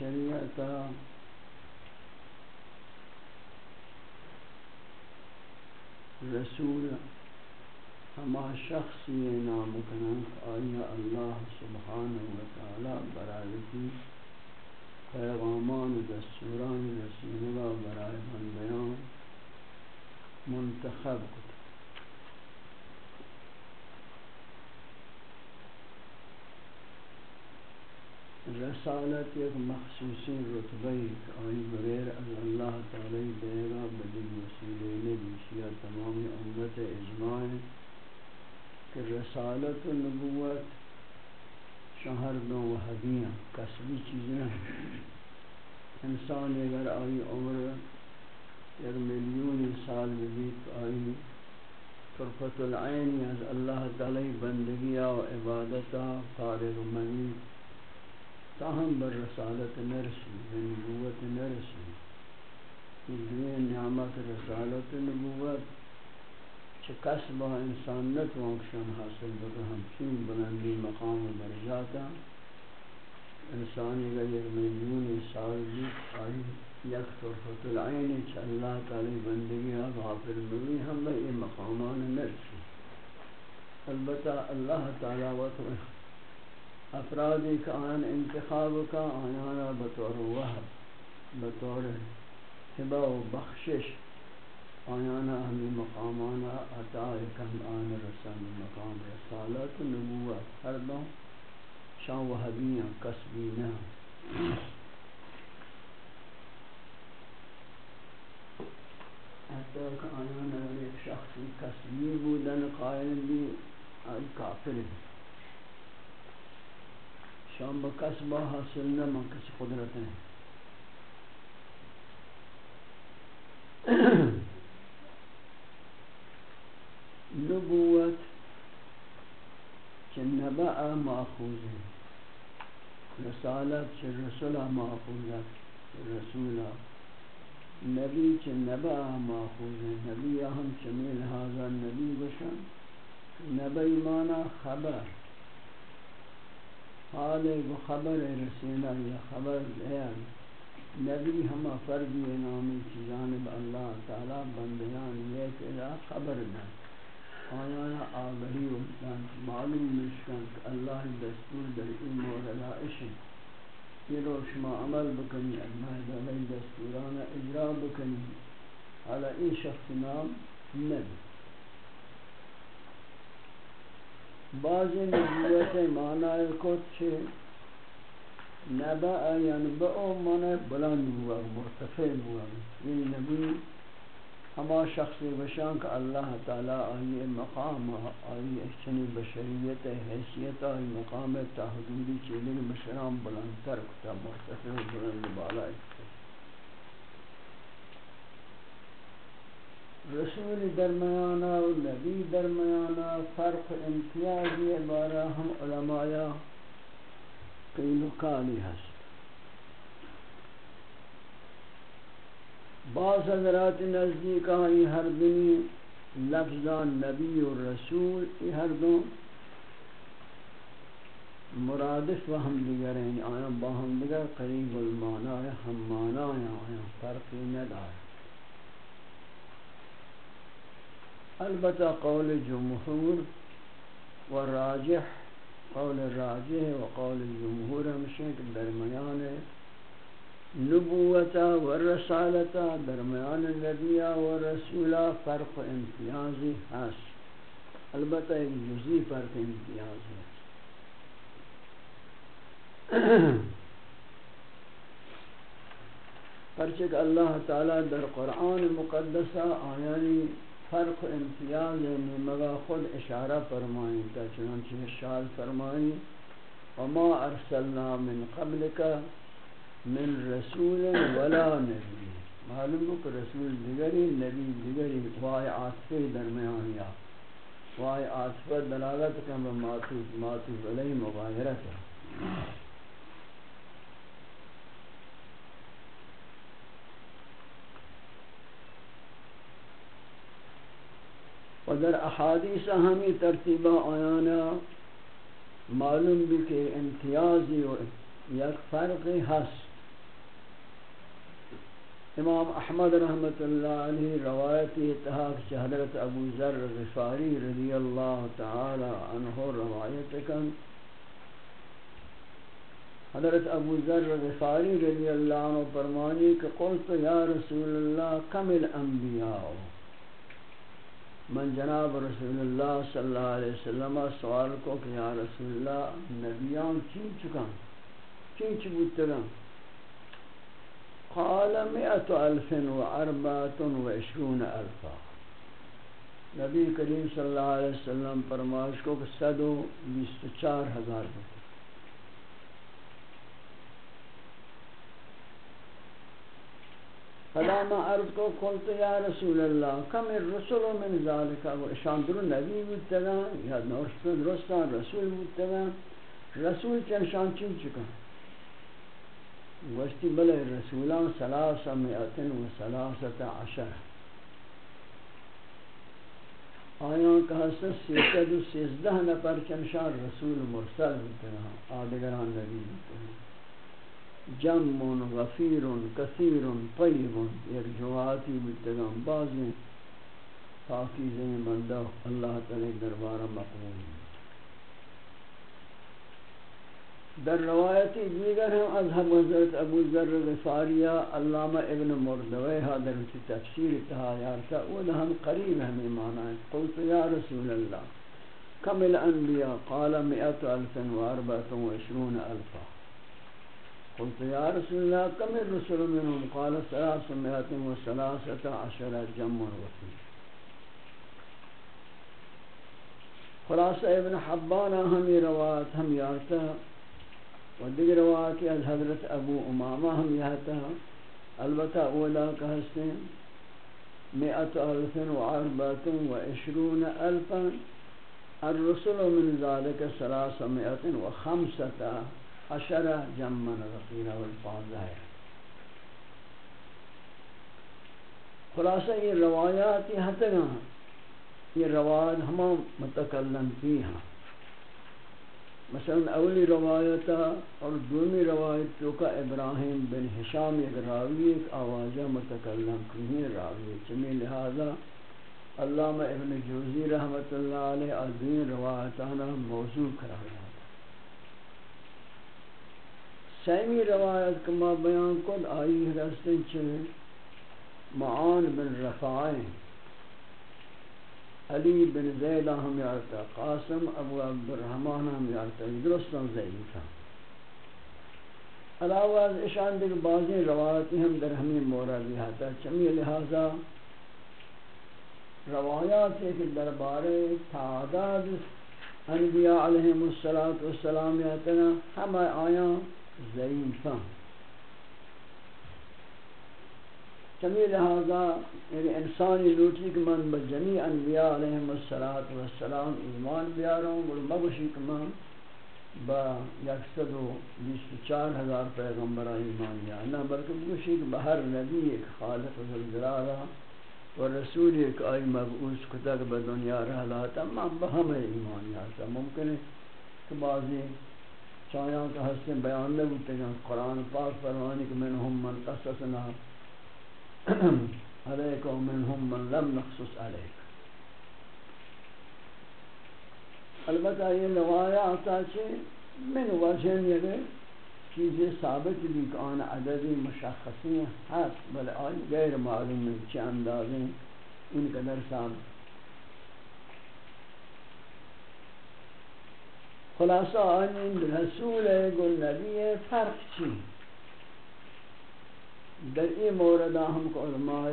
اصطلاح شریعت رسول، ہما شخصی نام کنن آیا اللہ سبحانہ وتعالی برایتی پیغامان دستوران رسولہ برای بندیان منتخب کتا رسالت ایک مخصوصی رتبی آئی بغیر از اللہ تعالی دے گا بدل وسیلے نبی شیعہ تمام امت اجماع کہ رسالت و نبوت شہر دو وحدیاں کسبی چیزیں انسان اگر آئی عمر ایک ملیون سال بیت آئی طرفت العین از اللہ تعالی بندگیہ و عبادتہ فارغ منی تاہم بر رسالت نرسی یعنی نبوت نرسی۔ دوین نعمت، رسالت نبوت۔ چه کس با انسان نتوانکشن حاصل بکن ہمچین بلندی مقام و درجاتا انسانی کا یک ملیون سال بیت آئی یک طرفت العین چه اللہ تعالی بندگی غافل مبی ہم با مقامان نرسی۔ البتہ اللہ تعالی و افرادی کا آن انتخاب کا آیانا بطور وحب بطور حبا و بخشش آیانا ہمی مقامانا عطائی کم آن رسان مقام رسالت نبوت، ہر دو شان وحبیاں قصبینا حتی کہ آیانا ایک شخصی قصبی بودن، قائل بھی، آئی کافر بھی۔ شام بکسبہ حاصل نہ من کسی قدرت نہیں نبوت چه نبع ماخوذ رسالت چه رسول ماخوذت رسولا نبی چه نبع ماخوذ نبی هم چمیل هذا نبی بشن. نبی مانا خبر. حال و خبر رسینا یا خبر بیان نبی ہما فردی نامی کی جانب اللہ تعالی، بندیان یک الہ خبر دن آیانا آگہی و دن معلوم نشکن کہ اللہ دستور در این مورد عشن یہ رو شما عمل بکنی، اللہ دلی دستورانا اجرا بکنی۔ حالا این شخص نام نبی۔ بعض نبوت معنی کو چھے نبع ینبع معنی بلند ہوا مرتفع ہوا یہ نبی ہما شخص بشان کہ اللہ تعالی آئی مقام آئی اچھنی بشریت، حیثیت آئی مقام تحدودی چیلے بشرام بلندتر کتا، مرتفع بلند بالا رسول درمیانہ و نبی درمیانہ فرق امتیازی بارہ ہم علماء قیل و قالی ہست۔ بعض حضرات نزدیک آئی ہر دنی لفظان نبی و رسول یہ ہر دو مرادف و ہم دیگر ہیں، آیا با ہم دیگر، قریب المعنی ہم معنی آیا، فرقی ندار البتہ قول جمہور و راجح، قول راجح و قول جمہور ہمشہ کہ درمیان نبوتا و رسالتا درمیان نبیہ و رسولہ فرق امتیازی ہست البتہ ایک جزی فرق امتیاز ہے۔ پرچک اللہ تعالی در قرآن مقدسہ آیانی فرق و امتیاز یعنی مگا خود اشارہ فرمائیں تا چنانچہ اشار فرمائیں، وما ارسلنا من قبلک من رسول ولا نبی۔ معلوم ہو کہ رسول دیگری، نبی دیگری وائی عاطفے درمیان یا۔ وائی عاطفہ، دلالت کا ماتوب ماتوب علیہ مغایرت ہے و در احادیث ہمی ترتیبہ آیانا معلوم بھی کہ امتیازی و یک فرقی حس امام احمد رحمت اللہ علیہ روایتی اتحاق حضرت ابو ذر غفاری رضی اللہ تعالی عنہ روایت کن۔ حضرت ابو ذر غفاری رضی اللہ عنہ فرمانی کہ قلت یا رسول اللہ، کم الانبیاء؟ من جناب رسول اللہ صلی اللہ علیہ وسلم، سوال کو کہ یا رسول اللہ، نبیان چین چکان چین چبوتگان قال مئت الف و اربات و عشرون الفا نبی کریم صلی اللہ علیہ وسلم فرمائش کو کہ صد و بیست چار ہزار بکر. فلا ما عرض کو قلت یا رسول اللہ، کم الرسول من ذالک و اشان درو نبی بودتگان یا نورستان رستان رسول بودتگان رسول چن شان چین چکا؟ وشتی بلے رسولان سلاس مئتن و سلاست عشر۔ آیان کہ حسن سیسد و سیزدہ نپر چنشان رسول مرسل بودتگان آدگران نبی بودتگان جم غفیر کثیر طیب یک جواتی بتگام بعضی پاکیزیں بندہ اللہ تعالی دربارہ مقبول در روایتی دیگر ہم از حضرت ابو ذر غفاریہ علامہ ابن مردوی حاضر کی تفسیر تہا یارتا اولا ہم قریب ہمیں مانا ہے۔ قلت یا رسول اللہ، کم الانبیاء، قال مئت الف و اربعت و عشرون الفا۔ قلت يا رسول الله، كم الرسل منهم؟ قال ثلاثمائة وثلاثة عشر جمع وفي خلاصہ ابن حبان ہمی روایت ہم یارتا و دیگر روایت از حضرت ابو امامہ ہم یارتا البتہ اولا کا حسن مئت الف و عربات و عشرون الفا الرسل من ذلك ثلاثمائة و خمسة عشرہ جمن رقیرہ والفاظہ ہے خلاصہ یہ روایات یہ حتگاں یہ روایت ہم متکلم کی ہیں. مثلا اولی روایتا اور دومی روایت تو کا ابراہیم بن حشام ایک راوی، ایک آوازہ متکلم کی ہیں راوی. چمی لہذا علامہ ابن جوزی رحمت اللہ علیہ عظیم روایتانا موضوع کرا رہا سیمی روایت کما بیان کد آئی رستن چھے معان بن رفعائیں علی بن زیدہ ہم یارتا، قاسم ابو عبد الرحمن ہم یارتا درستان زیدی تھا۔ علاوہ از اشان دیکھ بعضی روایتی ہم در ہمیں موردی حتا چمی لہذا روایات ہے کہ دربارے تعداد انبیاء علیہم السلام یاتنا، ہم آیاں ضعیفہ چمی لہذا یعنی انسانی لوٹی کہ من بجمیع انبیاء علیہم السلام ایمان بیاروں اور مگوشی کہ من با یکصد و بیست و چار ہزار پیغمبر ایمان یا نہ بلکہ بگوشی کہ بہر نبی ایک خالق ذلجلالہ و رسول ایک آئی مبعوث کتک با دنیا رہلاتا من بہم ایمان یا ممکن ہے کہ بعضی چایاں کا حسن بیان نہ ہوتے ہیں قرآن پاک فرمانی کہ منہم من قصصنا علیک و منہم من لم نخصص علیک البتہ یہ نوایا آتا چھے من وجہ یہ چیزیں ثابت بھی کہ آن عددی مشخصی ہیں بل آئی غیر معلوم ہے چھ اندازیں ان قدر ثابت خلاصہ آنین رسول گل نبی فرق چی؟ در این مورد ہم کو علماء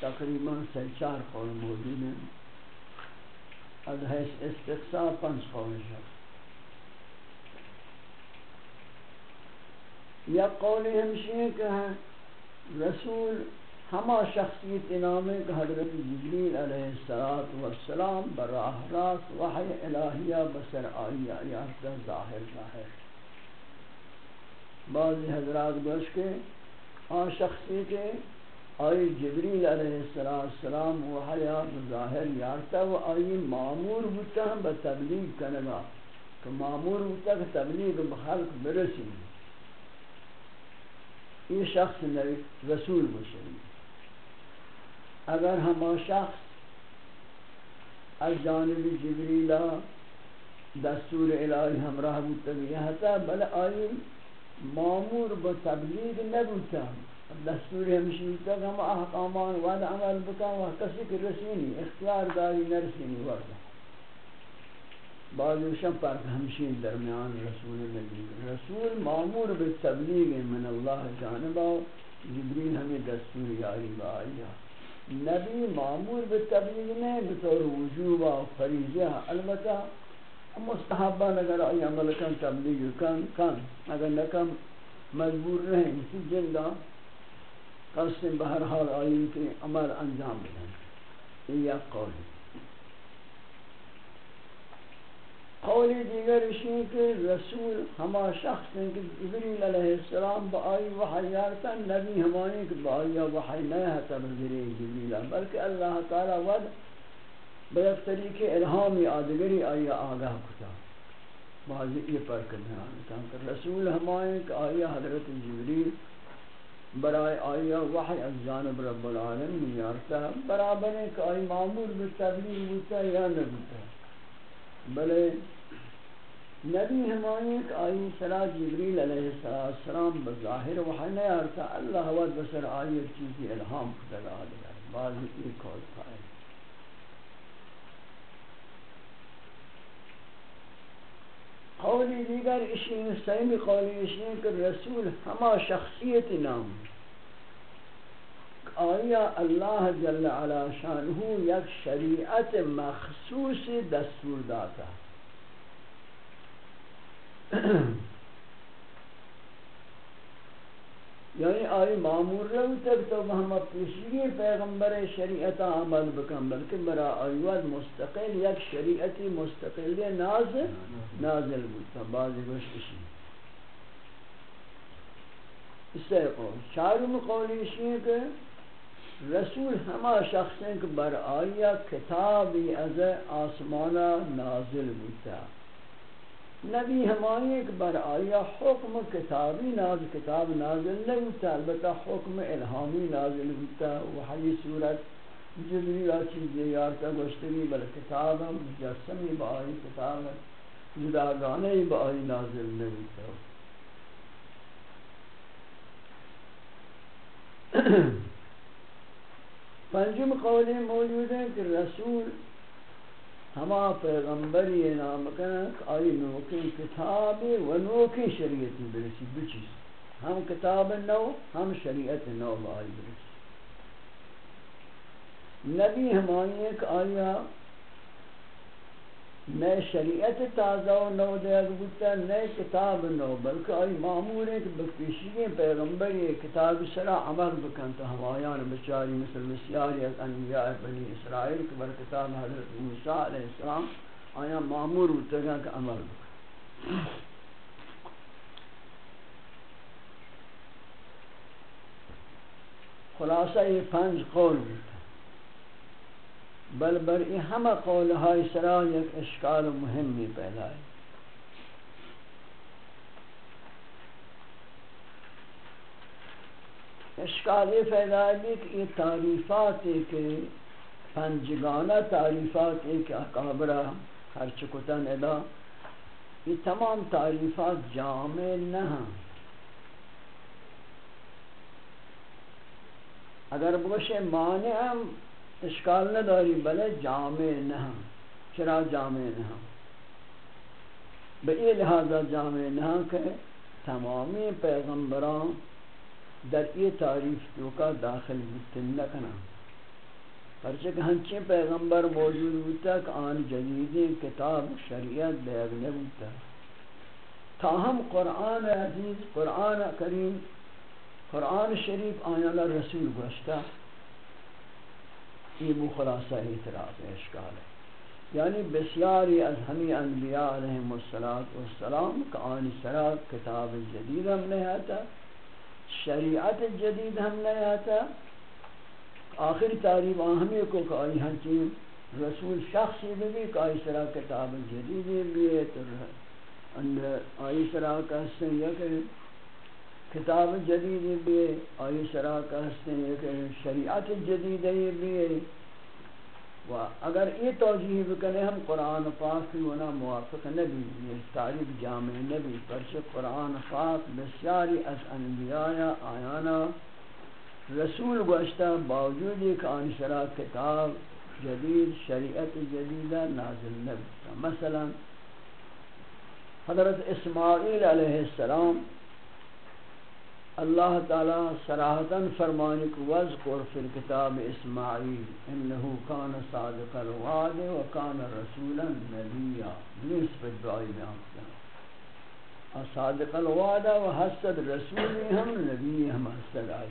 تقریباً سی چار قول موجود ہیں از حیث استقصاء پنج قول شخص یا قول ہمشی کہ رسول ہما شخصیت نامے کہ حضرت جبریل علیہ السلام براہ راست وحی الہیہ بسر آئیہ یا ظاہر ظاہر بعض حضرات گوش کے، آن شخصی کے آئی جبریل علیہ السلام و حیات ظاہر یارتا و آئی معمور بودتا ہم بتبلیغ کنگا کہ معمور بودتا کہ تبلیغ بخلق برسی۔ یہ شخص رسول بشری اگر ہما شخص از جانب جبریلہ دستور الہی ہمراہ بودتا بھی بل آئی معمور با تبلیغ نبوتا دستور ہمشی ہوتا کہ ہم احکامان وعد عمل بکا و کسی کی رسینی اختیار داری نرسینی ورد بعضوشن پر ہمشین درمیان رسول نبی، رسول معمور بالتبلیغ من اللہ جانبا، جبریل ہمیں دستور یاری با آیا نبی معمور بالتبلیغ نہیں بطور وجوب و فریضه البته مستحبہ اگر آئی عمل کن، تبلیغ کن کن. اگر نکم مجبور رہیں. اسی جلدہ قسم بہرحال آئی کہ عمل انجام بدن. یہ یک قولی قولی دیگر اشیئے کہ رسول ہما شخص ہیں کہ جبریل علیہ السلام با آئی وحیارتا نبی ہمانی کہ با آئی وحی نہیں ہے تبذری جبریل بلکہ اللہ تعالی ود بیک طریق الہامی آدگری آیا آگاہ کتا۔ بعضی یہ پر کرنا ہے رسول ہمائیں کہ آیا حضرت جبریل برائے آیا وحی از جانب رب العالم نیارتا برابر ہے کہ آئی معمول بتبلیغ بوتا یا نبوتا بلے نبی ہمائیں کہ آئی صلاة جبریل علیہ السلام بظاہر وحی نیارتا اللہ ود بسر آیت چیزی الہام کتا گا آدگر بعضی یہ کول پائے قولی دیگر اشین سیمی قولی اشین کہ رسول ہما شخصیت نام۔ آیا اللہ جل علا شانہ یک شریعت مخصوص دستور داتا۔ ہے یعنی آئی معمور رہو تک تو ہم پیشگی پیغمبر شریعت عمل بکن، بلکہ برا آئیواد مستقل یک شریعتی مستقل نازل نازل بودتا بعضی گوشتشی اس سے قول چارم قولی ہے کہ رسول ہما شخص ہیں کہ بر آیا کتابی از آسمانہ نازل بودتا نبی ہمانی ایک بر آیا حکم کتابی ناز، کتاب نازل نہیں ہوتا البتہ حکم الہامی نازل ہوتا یعنی وحی صورت جبری جبریل چیزیں یارتا گوشتگی بل کتاب مجسمی با آئی کتاب جداگانے با آئی نازل نہیں ہوتا پنجم قولی موجود ہے کہ رسول ہما پیغمبری نام کنک آئی نوکی کتاب و نوکی شریعتی برسی دو چیز ہم کتاب نو، ہم شریعت نو آئی برسی۔ نبی ہمانی ایک آیا نئے شریعت تازہ و نو دیگ بودتا نئے کتاب نو، بلکہ آئی معمول ہے کہ بکیشی پیغمبری کتاب سرا عمل بکن تو ہم آیان بچاری مثل مسیاری از انبیاء بنی اسرائیل کہ بر کتاب حضرت موسیٰ علیہ السلام آیا معمول ہوتا گا کہ عمل بکن۔ خلاصہ یہ پنج قول بودتا بل بر این همه قول های سرا یک اشکال مهمی پیدا ہے۔ اشکال یہ پیدا ہے کہ یہ تعریفات کہ پنجگانہ تعریفات کہ اکابرہ ہر چکتن ادا یہ تمام تعریفات جامع نہ ہیں۔ اگر بگوشے معنی ہم اشکال نہ داری، بلے جامع نہ چرا جامع نہ بئی لہذا جامع نہ کہ تمامی پیغمبران در یہ تعریف تو کا داخل بتن نہ کنا پرچہ ہنچے پیغمبر موجود ہوتا کہ آن جدید کتاب شریعت بیگ نہ ہوتا۔ تاہم قرآن عزیز قرآن کریم، قرآن شریف آیانا رسول گوشتا۔ یہ وہ خلاصہ اعتراض ہے، اشکال ہے۔ یعنی بسیاری از ہمیں انبیاء علیہم السلام کا آنی سرا کتاب جدید ہم نہیں آتا، شریعت جدید ہم نہیں آتا، آخر تعریف آہمی کو کہ آئی ہنچی رسول شخصی بھی کہ آئی سرا کتاب جدید بھی ہے تو آئی سرا کا حسن یہ کہ کتاب جدید بھی آئی شرح کا حسن ہے کہ شریعت جدید بھی ہے۔ و اگر یہ توجیہ بکنے ہم قرآن پاک کی ہونا موافق نبی یہ تعریف جامع نبی پرچہ قرآن پاک بسیاری از انبیاء آیانا رسول گوشتا باوجود ایک آن شرح کتاب جدید، شریعت جدیدہ نازل نبی مثلا حضرت اسماعیل علیہ السلام اللہ تعالی صراحتا فرمانے کو وذکر فی الكتاب اسماعیل، انہو کان صادق الوعد و کان رسولا نبیا نسبت دعائی بیان کیا صادق الوعد و حسد رسولی ہم، نبی ہم حسد آئی۔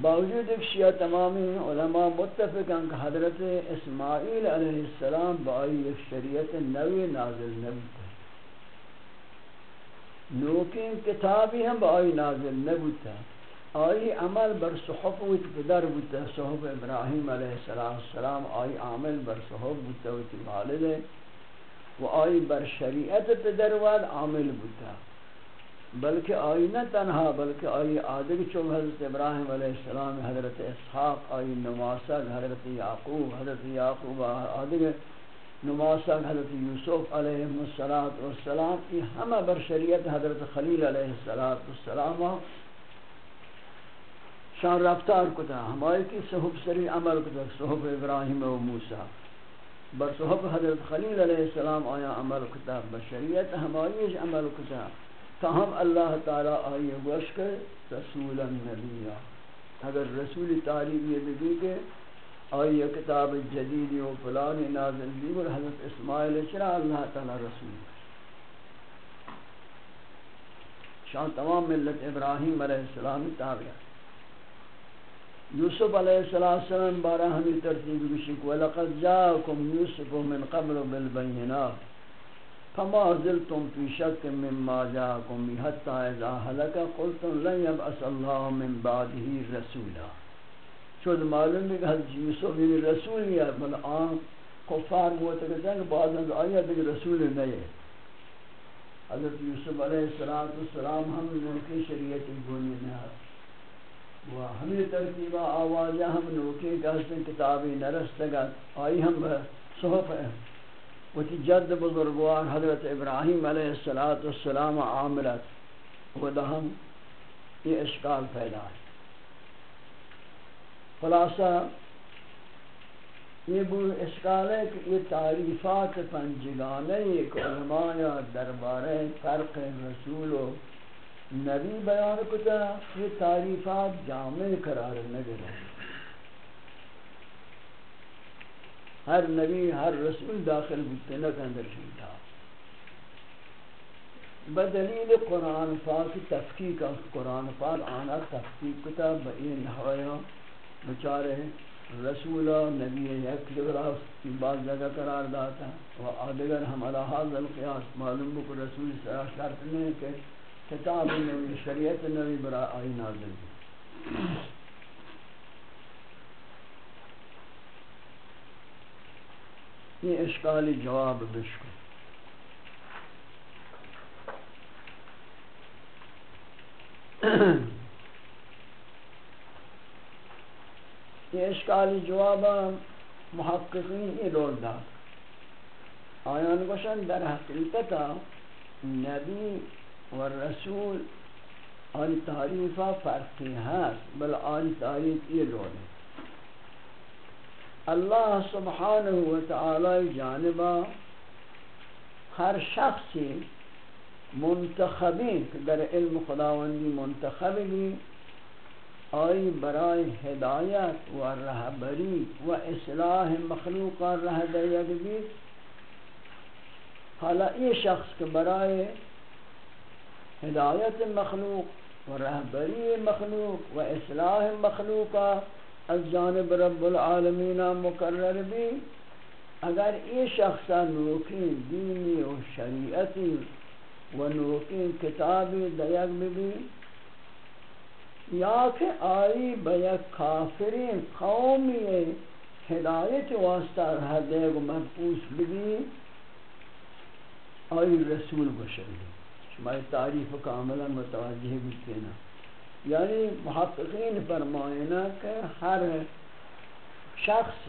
باوجود ایک شیعہ تمامی علماء متفقاں کہ حضرت اسماعیل علیہ السلام بائی ایک شریعت نوی نازل نبی۔ نوکین کتابی ہم با آئی نازل نبوتا. آئی عمل بر صحف ویت پدر بوتا. صحف ابراہیم علیہ السلام آئی عمل بر صحف بوتا ویت والد. و آئی بر شریعت پدر واد عمل بوتا. بلکہ آئی نہ تنہا، بلکہ آئی آدھگ چوب حضرت ابراہیم علیہ السلام، حضرت اسحاق، آئی نماسد حضرت یعقوب حضرت یعقوب آدھگ نماسا حضرت یوسف علیہ السلام یہ ہمہ بر شریعت حضرت خلیل علیہ السلام ہاں۔ شان رفتار کتا ہمارے کی صحب سری عمل کتا، صحب ابراہیم و موسیٰ۔ بر صحب حضرت خلیل علیہ السلام آیا عمل کتا، بر شریعت ہماری عمل کتا۔ تاہم اللہ تعالی آئی گوش کر رسولا نبیہ اگر رسول تعریف یہ بھی کہ آئی کتاب جدید و فلانی نازل بھی اور حضرت اسماعیل چرا اللہ تعالی رسول شان تمام ملت ابراہیم علیہ السلام تابعہ یوسف علیہ السلام بارہ ہمیں ترتیب بشک وَلَقَدْ جَاءَكُمْ يُوسُفُ مِنْ قَبْلُ بِالْبَيِّنَاتِ فما زلتم في شك مما جاءكم به حتى إذا هلك قلتم لن يبعث الله من بعده رسولا۔ شد معلوم ہے کہ حضرت جی یوسف یہ رسول ہے بل آن کفار معتقد ہیں کہ بعض از آیا دیکھ رسول نہیں ہے۔ حضرت یوسف علیہ السلام ہم نوکی شریعت گونی نہ و ہمیں ترتیبہ آوازہ ہم نوکی کہتے کتابی نرستگا آئی ہم صحف ہے وہ جد بزرگوار حضرت ابراہیم علیہ السلام عامرت وہ دہم یہ اشکال پیدا ہے۔ خلاصہ، یہ بو اشکال ہے کہ یہ تعریفات پنجگانے ایک علماء دربارے فرق رسول و نبی بیان کتا، یہ تعریفات جامع قرار نگر ہے ہر نبی، ہر رسول داخل بودتے نہ کندر شیطا بدلیل قرآن پاک تفکیک قرآن پاک آنا تفکیک کتا بئی نحویوں بچارے رسول نبی یک جگرہ کی بعض جگہ قرار داتا و آدگر ہم علی حاضر القیاس معلوم بکر رسول صلی اللہ شرط نہیں کہ کتاب نبی، شریعت نبی برا آئی نازل دی یہ اشکالی جواب بشکو۔ یہ اشکالی جواب محققین یہ رول دا۔ آیان گوشن در حقیقتا نبی و رسول آن تعریفہ فرقی هست، بل آن تعریف یہ رول ہے۔ اللہ سبحانہ و تعالی جانبا ہر شخصی منتخبین در علم خداوندی منتخبی آئی برای ہدایت و رہبری و اصلاح مخلوق رہ دیگ بھی حالا یہ شخص کے برائے ہدایت مخلوق و رہبری مخلوق و اصلاح مخلوق از جانب رب العالمین مقرر بھی۔ اگر یہ شخص نوکین دینی و شریعتی و نوکین کتابی دیگ بھی یا کہ آئی بیک کافرین قومی ہدایت واسطہ رہ دے گو محفوظ بھی آئی رسول بشری شمائی تعریف کاملا متوجہ بھی نا یعنی محققین فرمائنا کہ ہر شخص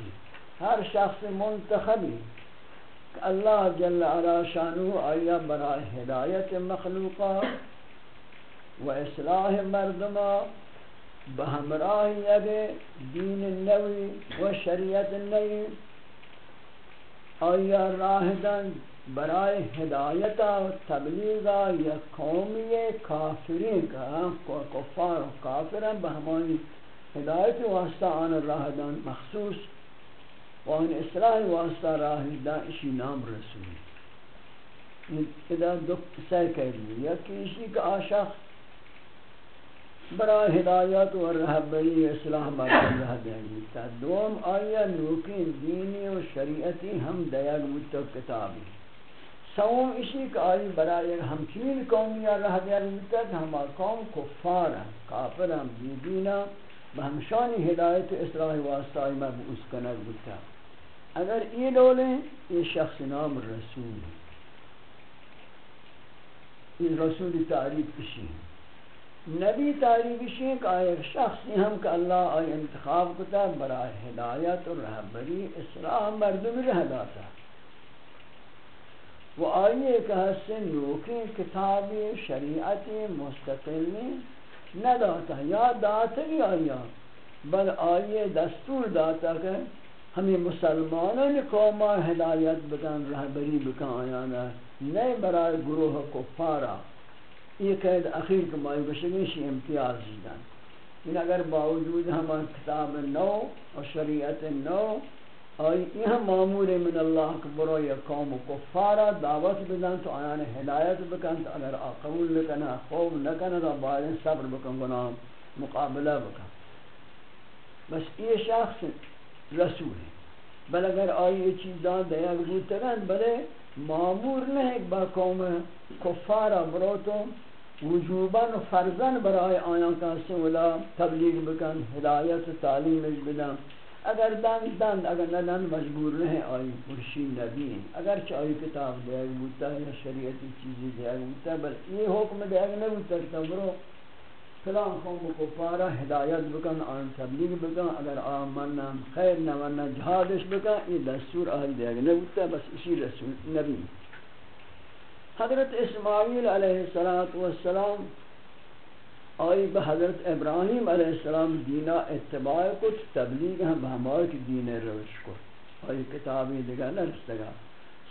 ہر شخص منتخبی کہ اللہ جل علا شانو آیا برای ہدایت مخلوقہ و اصلاح مردما بہمراہ یگے دین نوی و شریعت نوی آیا راہ دن برائے ہدایتا و تبلیغا یا قومی کافرین کا کفار و کافران بہمانی ہدایت واسطہ آن راہ دن مخصوص و آن اصلاح واسطہ راہ دن اسی نام رسول اذا دو سر کہہ یا کسی کا آشخ برای ہدایت و رہبری اصلاح مردم رہ دیں تا دوم آیا نوکین دینی و شریعتی ہم دیگ مجتو کتابی سوم اسی کہ آئی برای ہمچین قومی رہ دیں گی ہم قوم کفار ہیں کافر ہیں بیدینا بہمشانی ہدایت اصلاح واسطہ آئی مبعوث کنک بتا اگر یہ لولیں یہ شخص نام رسول یہ رسول تعریف کشی ہے نبی تعریف شیخ آئے شخصی ہم کہ اللہ آئے انتخاب کتا برای ہدایت و رہبری اصلاح مردم رہ داتا وہ آئیے کہ حسن نوکی کتابی شریعتی مستقلی نہ داتا، یا داتا ہی آیا بل آئیے دستور داتا کہ ہمیں مسلمانوں نے قومہ ہدایت بکن رہبری بکن آیانا نئے برای گروہ کفارہ یہ قید اخیر کو مائی بشگی شی امتیاز دیدن ان اگر باوجود ہمان کتاب نو اور شریعت نو، آئی یہ معمور من اللہ کبرو یا قوم کفارا دعوت بدن، تو آیان ہدایت بکن، تو اگر قبول لکنا خوب نکنا تو بعد صبر بکن، گناہ مقابلہ بکن۔ بس یہ شخص رسول ہے۔ بل اگر آئی یہ چیزاں دیا گوتگن بلے معمور نہیں با قوم کفارا بروتو وجوباً و فرزن برای آیان کا سولا تبلیغ بکن ہدایت و تعلیم بدن. اگر دند دند اگر ندند مجبور نہیں آئی مرشی نبی. اگر چاہی کتاب دیا بودتا ہے یا شریعتی چیزی دیا بودتا بل یہ حکم دیا نبودتا کہ برو. فلان قوم کو پارا ہدایت بکن، آن تبلیغ بکن، اگر آمنا خیر نمنا جہادش بکن یہ دستور آئی دیا نبودتا بس اسی رسول نبی. حضرت اسماعیل علیہ السلام آئی با حضرت ابراہیم علیہ السلام دینا اتباع کچھ تبلیغ ہم بہمائی کی دین روش کو آئی کتابی دیگا نرستگا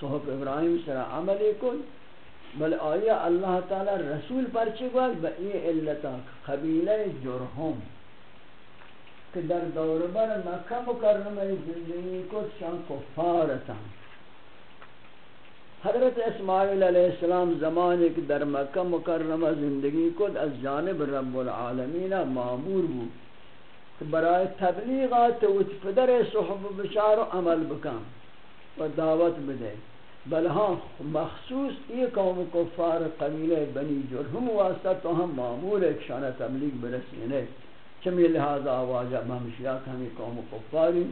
صحب ابراہیم سر عملی کن بل آیا اللہ تعالی رسول پرچے گوال با ای علتا قبیلہ جرہم کہ در دور بر مکہ مکرمہ زندگی کو شان کفارتا حضرت اسماعیل علیہ السلام زمانے کی در مکہ مکرمہ زندگی کو از جانب رب العالمین معمور بود. کہ برای تبلیغات و پدر صحب بشار و عمل بکن و دعوت بدے بل ہاں مخصوص یہ قوم کفار قبیل بنی جرہم واسطہ تو ہم معمول ایک شانہ تبلیغ برسینے چمی لہذا آوازہ بہمشیہ ہمیں قوم کفاری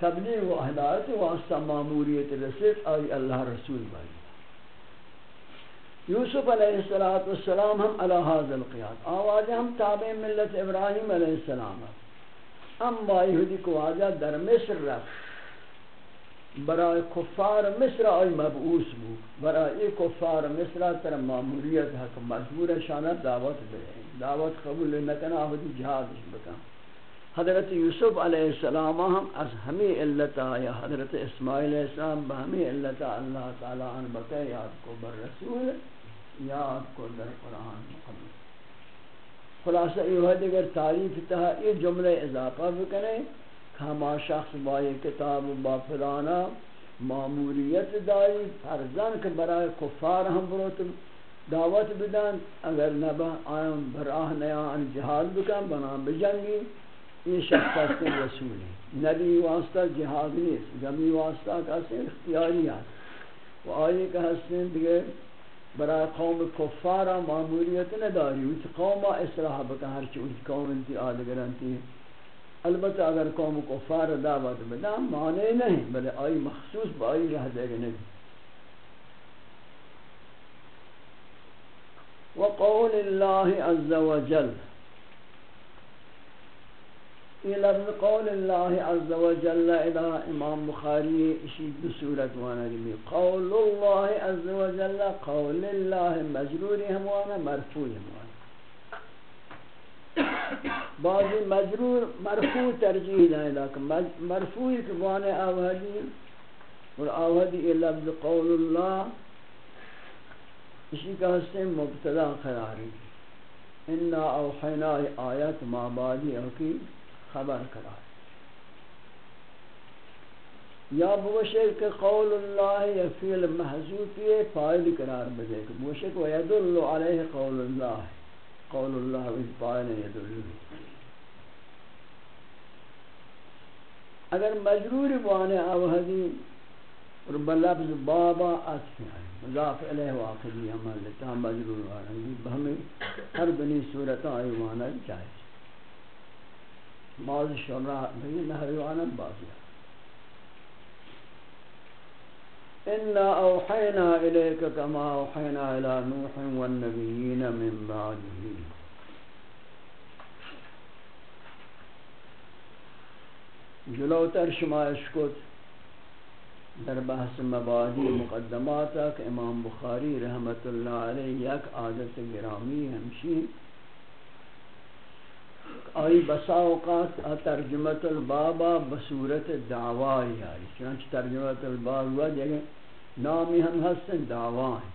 تبلیغ و ہدایت واسطہ معمولیت رسید، آئی اللہ رسول بائی یوسف علیہ السلام ہم علی حاضر القیاد۔ آوازہ ہم تابع ملت ابراہیم علیہ السلام۔ اما یہودی کو آجا در مصر رفت برای کفار مصر آئی مبعوث بو برای کفار مصر تر معمولیت حق مجبور شانہ دعوت بے دعوت قبول نکنا آہدی جہادش بکن. حضرت یوسف علیہ السلام ہم از ہمیں علتا یا حضرت اسماعیل علیہ السلام بہمی علتا اللہ تعالی عنہ بکے یاد کو بر رسول، یاد کو در قرآن مقبل خلاصہ یہ ہے دیگر تعریف تہا یہ جملے اضافہ بکنے ہما شخص با یہ کتاب با فلانا معمولیت داری فرزن کہ برای کفار ہم بروت دعوت بدن، اگر نبا آئیم براہ نیان جہاد بکن بنا بجنگی، یہ شخص ہستے رسول ہے۔ نبی واسطہ جہاد نہیں جمی واسطہ کسی اختیاری ہے و آئی کہ ہستے دیگے برای قوم کفارا معمولیت نداری وچ قوم اصلاح بکن ہرچی وچ قوم انتی آدگرانتی البتہ اگر قوم کفار دعوت بدن معنی نہیں، بلے آئی مخصوص با آئی رہ دے گا نہیں۔ وقول الله عز وجل یہ لفظ قول اللہ عز و جل الى امام بخاری اسی دو صورت وانا گمی قول اللہ عز و جل، قول اللہ مجرور ہم وانا، مرفوع ہم وانا بعضی مجرور مرفوع ترجیح دائیں لیکن مرفوع کہ وانا آوہدی اور آوہدی لفظ قول اللہ اسی کا حسن مبتدا قراری انا اوحینا آیت ما بعدی اوکی خبر کرا یا بوشک کہ قول اللہ یا فعل محذوف یہ فاعل قرار بدے کہ بوشک و يدل علیہ قول اللہ قول اللہ اس فاعل يدل اگر مجرور بانے او حدی جی، اور بلفظ بابا اسفی مضاف الیہ واقعی عمل لتا مجرور وانا جی، ہمیں ہر بنی صورت آئی وانا جائز۔ بعض شرع بهي نهيوانا باقيا إنا أوحينا إليك كما أوحينا إلى نوح والنبيين من بعده. جلو تر شمائش کت در بحث مبادی مقدمات امام بخاری رحمت اللہ علیہ یک عادت گرامی ہمشین آئی بسا اوقات ترجمت البابا بصورت دعوائی آئی، چنانچہ ترجمت الباب ہوا جگہ نامی ہم ہستن دعوائی۔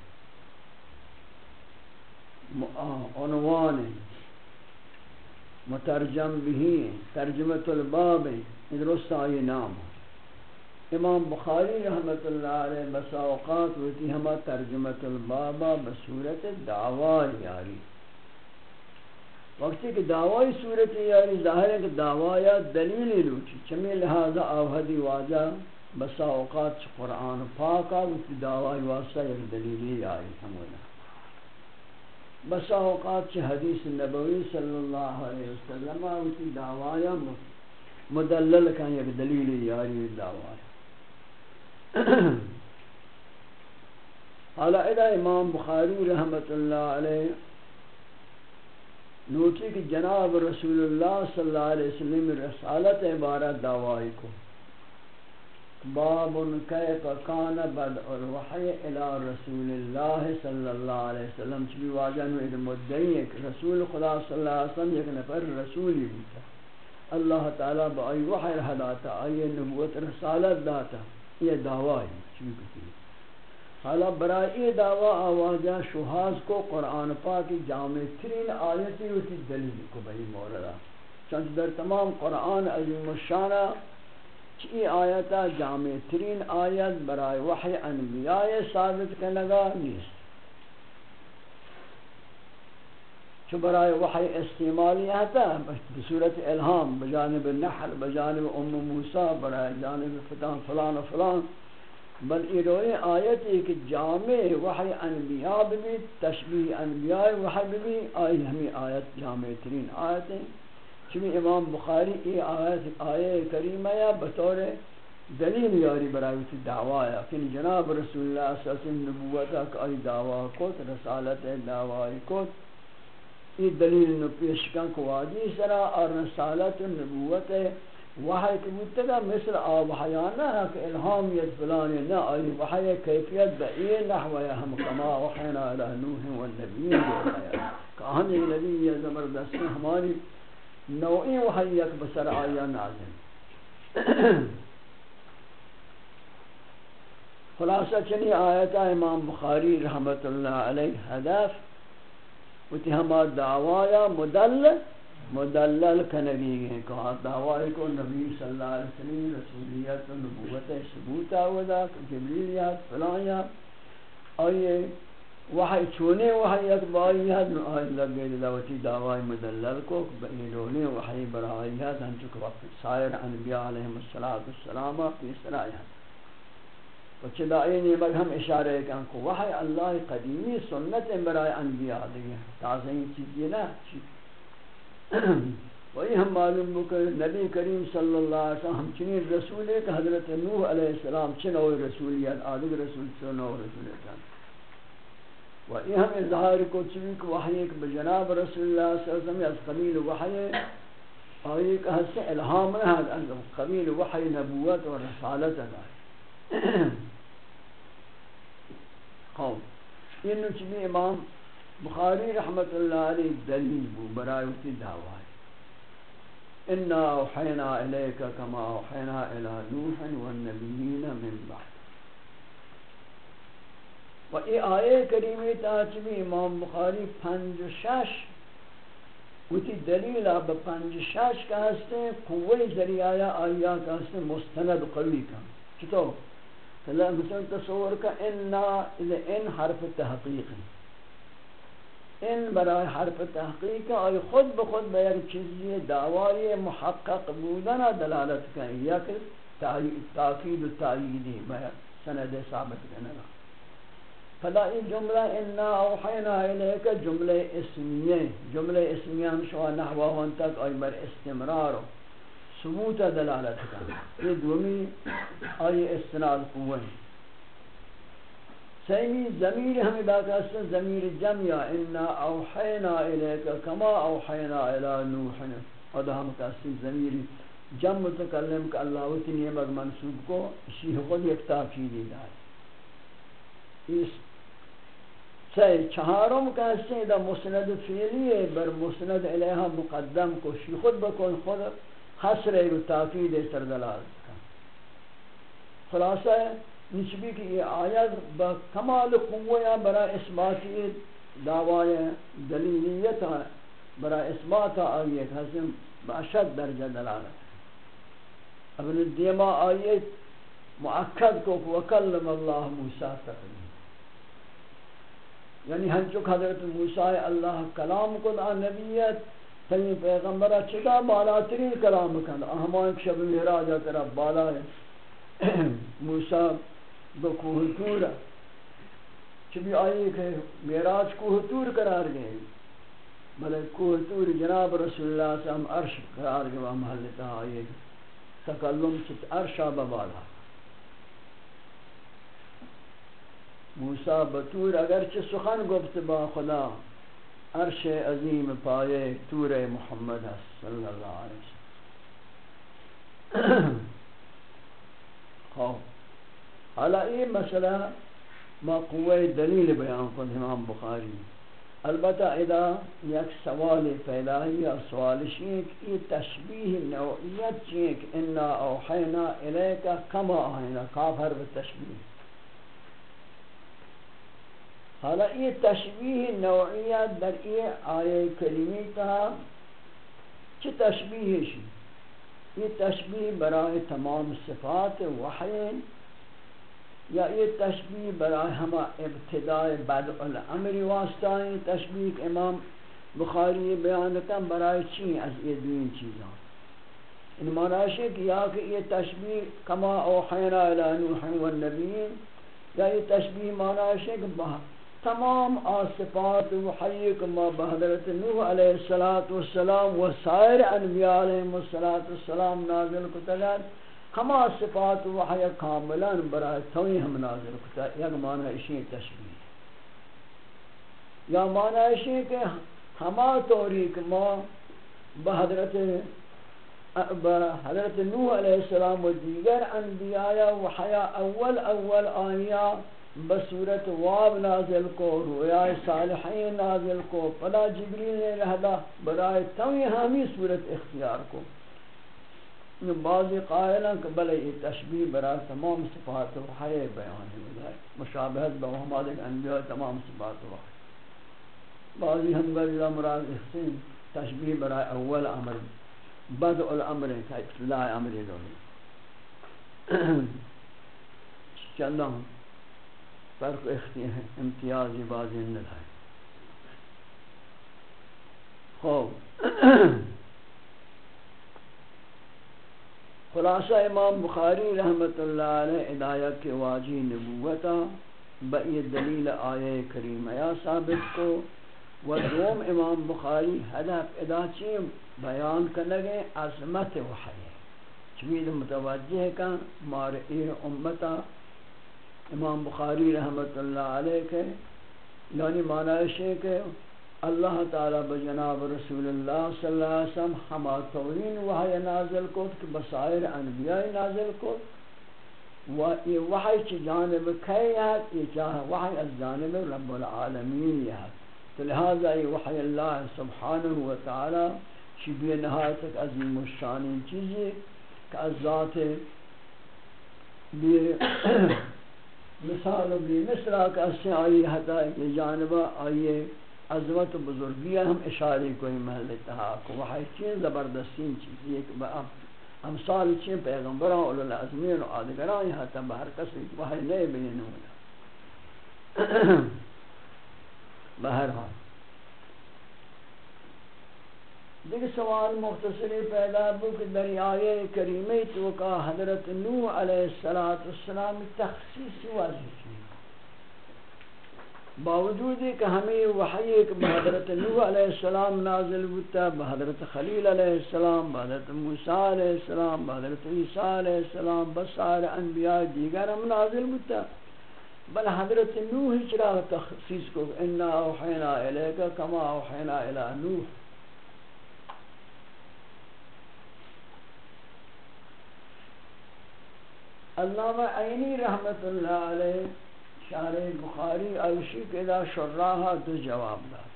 عنوان مترجم بھی ترجمت الباب ادرست آئی نام۔ امام بخاری رحمت اللہ علیہ بسا اوقات ہوتی ہما ترجمت البابا بصورت دعوائی آئی۔ وقتی کہ دعوی صورت یعنی یاری ظاہر ہے کہ دعوی یا دلیل لوٹی چمی لہذا آوہدی واجہ بسا اوقات قرآن پاکا وقتی دعوی واسطہ یک دلیلی آئی ہمونا بسا اوقات چھ حدیث نبوی صلی اللہ علیہ وسلم وقتی دعوی مدلل کن یک دلیلی یاری دعوی حالا ادا امام بخاری رحمت اللہ علیہ نوٹی کہ جناب رسول اللہ صلی اللہ علیہ وسلم رسالت عبارت دعوائی کو۔ باب کیف کان بدء الوحی الى رسول اللہ صلی اللہ علیہ وسلم۔ چلی واجہ نو اید مدعی ہے کہ رسول خدا صلی اللہ علیہ وسلم ایک نفر رسولی ہوتا اللہ تعالی با ای وحی رہ داتا ای نبوت رسالت داتا۔ یہ دعوائی چلی کتی حالا برای دعوی آواجہ شہاز کو قرآن پاک جامع ترین آیتی ہوتی دلیل کو بہی موردہ چند در تمام قرآن عظیم الشانہ چی آیتا جامع ترین آیت برای وحی انبیاء ثابت کنگا نیست۔ چو برای وحی استعمالی آتا بصورت الہام بجانب النحل بجانب ام موسیٰ برای جانب فتان فلان و فلان, فلان۔ بل ایروی آیت ایک جامع وحی انبیاء بھی تشبیح انبیاء وحی بھی آئی ہمیں آیت جامع ترین آیت ہیں چمی امام بخاری ای آیت آیه کریمه یا بطور دلیل یاری برای تی دعوی ہے۔ کہ جناب رسول اللہ صلی اللہ علیہ وسلم نبوتا کہ آئی دعوی کت، رسالت دعوی کت۔ ای دلیل نو پیشکن کو واجی سرا، اور رسالت نبوت وحی که متدا مثل آوحیان نه که الهامیت فلانی نه آیی وحی کیفیت به این نحوه هم کما وحینا إلى نوح و النبیین که آنی نبی زبردستی همانی نوعی وحی یک بسر آیا نازل. خلاصه چنی آیتا امام بخاری رحمت الله عليه هدف و تہما دعوایا مدلل مدلل کنگی گئے کہا دعوائی کو نبی صلی اللہ علیہ وسلم رسولیت و نبوت ثبوت ثبوتا ودا جبریلیت فلانیات آئیے وحی چونے وحی یک بائی ہے آئی لگے دلوتی دعوائی مدلل کو بئیلونے وحی برائی ہے ہنچک وقت سائر انبیاء علیہ السلام کی سرائی ہے وچہ دائی نیمک ہم اشارہ کہاں کو وحی اللہ قدیمی سنت برائی انبیاء دیئے تازہ ہی چیزی نا وہی ہم معلوم بکر نبی کریم صلی اللہ علیہ وسلم ہم چنین رسول ہے کہ حضرت نوح علیہ السلام چنوئی رسولیت آدھگ رسول چنوئی رسولیت و این ہم اظہار کو چوی وحی ایک بجناب رسول اللہ صلی اللہ علیہ وسلم از قبیل وحی آئی کہ حس الہام نہ ہے از قبیل وحی نبوت و رسالت ہے۔ خوب یہ نچلی امام بخاری رحمت اللہ علیہ دلیل بو برایوتی دعوی۔ انا اوحینا الیک کما اوحینا إلى نوح والنبیین من بعد۔ و ای آیه کریمی تاچبی امام بخاری پنج و شش وتی دلیل به پنج شش که هسته قوه ذریعه آیا که هسته مستند قوی کن۔ چطور؟ مثلا تصور که أنا این حرف تحقیق۔ این برای حرف تحقیق آیا خود به خود به یک چیزی دعواری محقق بودن دلالت کن. یک تاکید و تاییدی به سند ثابت کنه فلا این جملہ انا اوحینا الیک جملہ اسمیہ جملہ اسمیہ ہم شوا نحوہ ہون تک آئی بر استمرار و ثبوت دلالت کا یہ دومی آئی استناد قوہ سیمی زمیر ہمیں باقی ہے زمیر جمعہ انا اوحینا الیک کما اوحینا الى نوح. اور ہم کہتے زمیر جمع متکلم کہ اللہ وطنی مگ منصوب کو اسی خود یک تاکیدی دار اس سی چهارم کسی دا مسند فعلیه بر مسند الیها مقدم کو شی خود بکن خود حسر و تاکید سر دلال کن خلاصہ نسبی کہ یہ آیت با کمال قوہ برای اثباتی دعوی دلیلیت برای اثبات آیت حسن باشد درجہ دلالت ابن الدیمہ آیت مؤکد کو وکلم اللہ موسیٰ تقلیم یعنی ہنچو حضرت موسیٰ اللہ کلام کو اچھا دا نبیت تین پیغمبرہ چکا بالا ترین کلام کن۔ اہمان شب مہراجہ طرف بالا ہے۔ موسیٰ بکوہ تور چبی آئی کہ میراج کوہ تور قرار گئے بلے کوہ تور جناب رسول اللہ صلی اللہ علیہ وسلم عرش قرار گئے محلتا آئی تکلم چت عرشہ ببالا موسیٰ بطور اگرچہ سخن گفت با خدا، عرش عظیم پائے تور محمد صلی اللہ علیہ وسلم۔ خواب۔ حالا این مثلا ما قوة دلیل بیان کن امام بخاری البته اذا یک سوال فیلاهی یا سوال این که این تشبیه نوعیت چیه انا اوحینا الیکا کما اوحینا کافر به تشبیه. حالا این تشبیه نوعیت در این آیه کلمه تا چه تشبیهشی؟ این برای تمام صفات وحی یا یہ تشبیح برای ہما ابتداء بدع العمر واسطہ ہیں تشبیح امام بخاری بیان کم برای چی از یہ دوین چیزاں؟ ان معنی ہے کہ یا کہ یہ تشبیح کما اوحینا الى نوح والنبیین، یا یہ تشبیح معنی ہے کہ تمام آصفات وحی کما بحضرت نوح علیہ السلام و سائر انبیاء علیہ السلام نازل کتگان ہما صفات وحی کاملان برای توی ہم نازل کتا یک معنی اشی تشبیح یا معنی اشی کہ ہما طوری ما بحضرت حضرت نوح علیہ السلام و دیگر انبیاء وحیا اول اول آنیا بصورت واب نازل کو رویا صالحین نازل کو فلا جبریل نے رہدا، برائے توی ہمی صورت اختیار کو۔ یہ بعضی قائلان کہ بلے یہ تشبیح برای تمام صفات وحی بیان ہے مشابہت با محمد انبیاء تمام صفات وحی. بعضی ہم گرزہ مراد احسین تشبیح برای اول امر بدع الامر ہے ابتداء امر لوگ چلنا ہوں فرق اختیار امتیازی بازی ندائی خوب خلاصہ امام بخاری رحمت اللہ علیہ ادایہ کے واجی نبوتا بئی دلیل آیہ کریم یا ثابت کو۔ و دوم امام بخاری حدف ادا چیم بیان کرنے عظمت وحی چوید متوجہ کا مارئی امتا امام بخاری رحمت اللہ علیہ کے یعنی معنی ہے کہ اللہ تعالی بجناب رسول اللہ صلی اللہ علیہ وسلم ہما تورین وحی نازل کو کہ بصائر انبیاء نازل کو و یہ وحی چی جانب کئی ہے، یہ چاہ وحی از جانب رب العالمین ہے۔ تو لہذا یہ وحی اللہ سبحانہ و تعالی چی بھی نہایت عظیم و شانی چیزی کہ از ذات مثال بھی مثلا کہ اس سے آئی حتا کہ جانبہ آئیے عظمت و بزرگی ہم اشارے کوئی محل اتحاق وحی چین زبردستین چیز ایک با امثال چین پیغمبران، اولو العظمین و آدگران یہاں تا بہر کسی وحی نئے بینی ہونا بہر حال دیکھ سوال مختصری پیدا بو کہ دریائے کریمی تو کا حضرت نوح علیہ السلام تخصیص واضح۔ باوجود کہ ہمیں وحی ایک بحضرت نوح علیہ السلام نازل ہوتا بحضرت خلیل علیہ السلام بحضرت موسیٰ علیہ السلام بحضرت عیسیٰ علیہ السلام بسار انبیاء دیگر ہم نازل ہوتا بل حضرت نوح چرا تخصیص کو، انا اوحینا الیکا کما اوحینا الی نوح. علامہ عینی رحمت اللہ علیہ شارع بخاری عیشی کے دا شراحہ دو جواب داد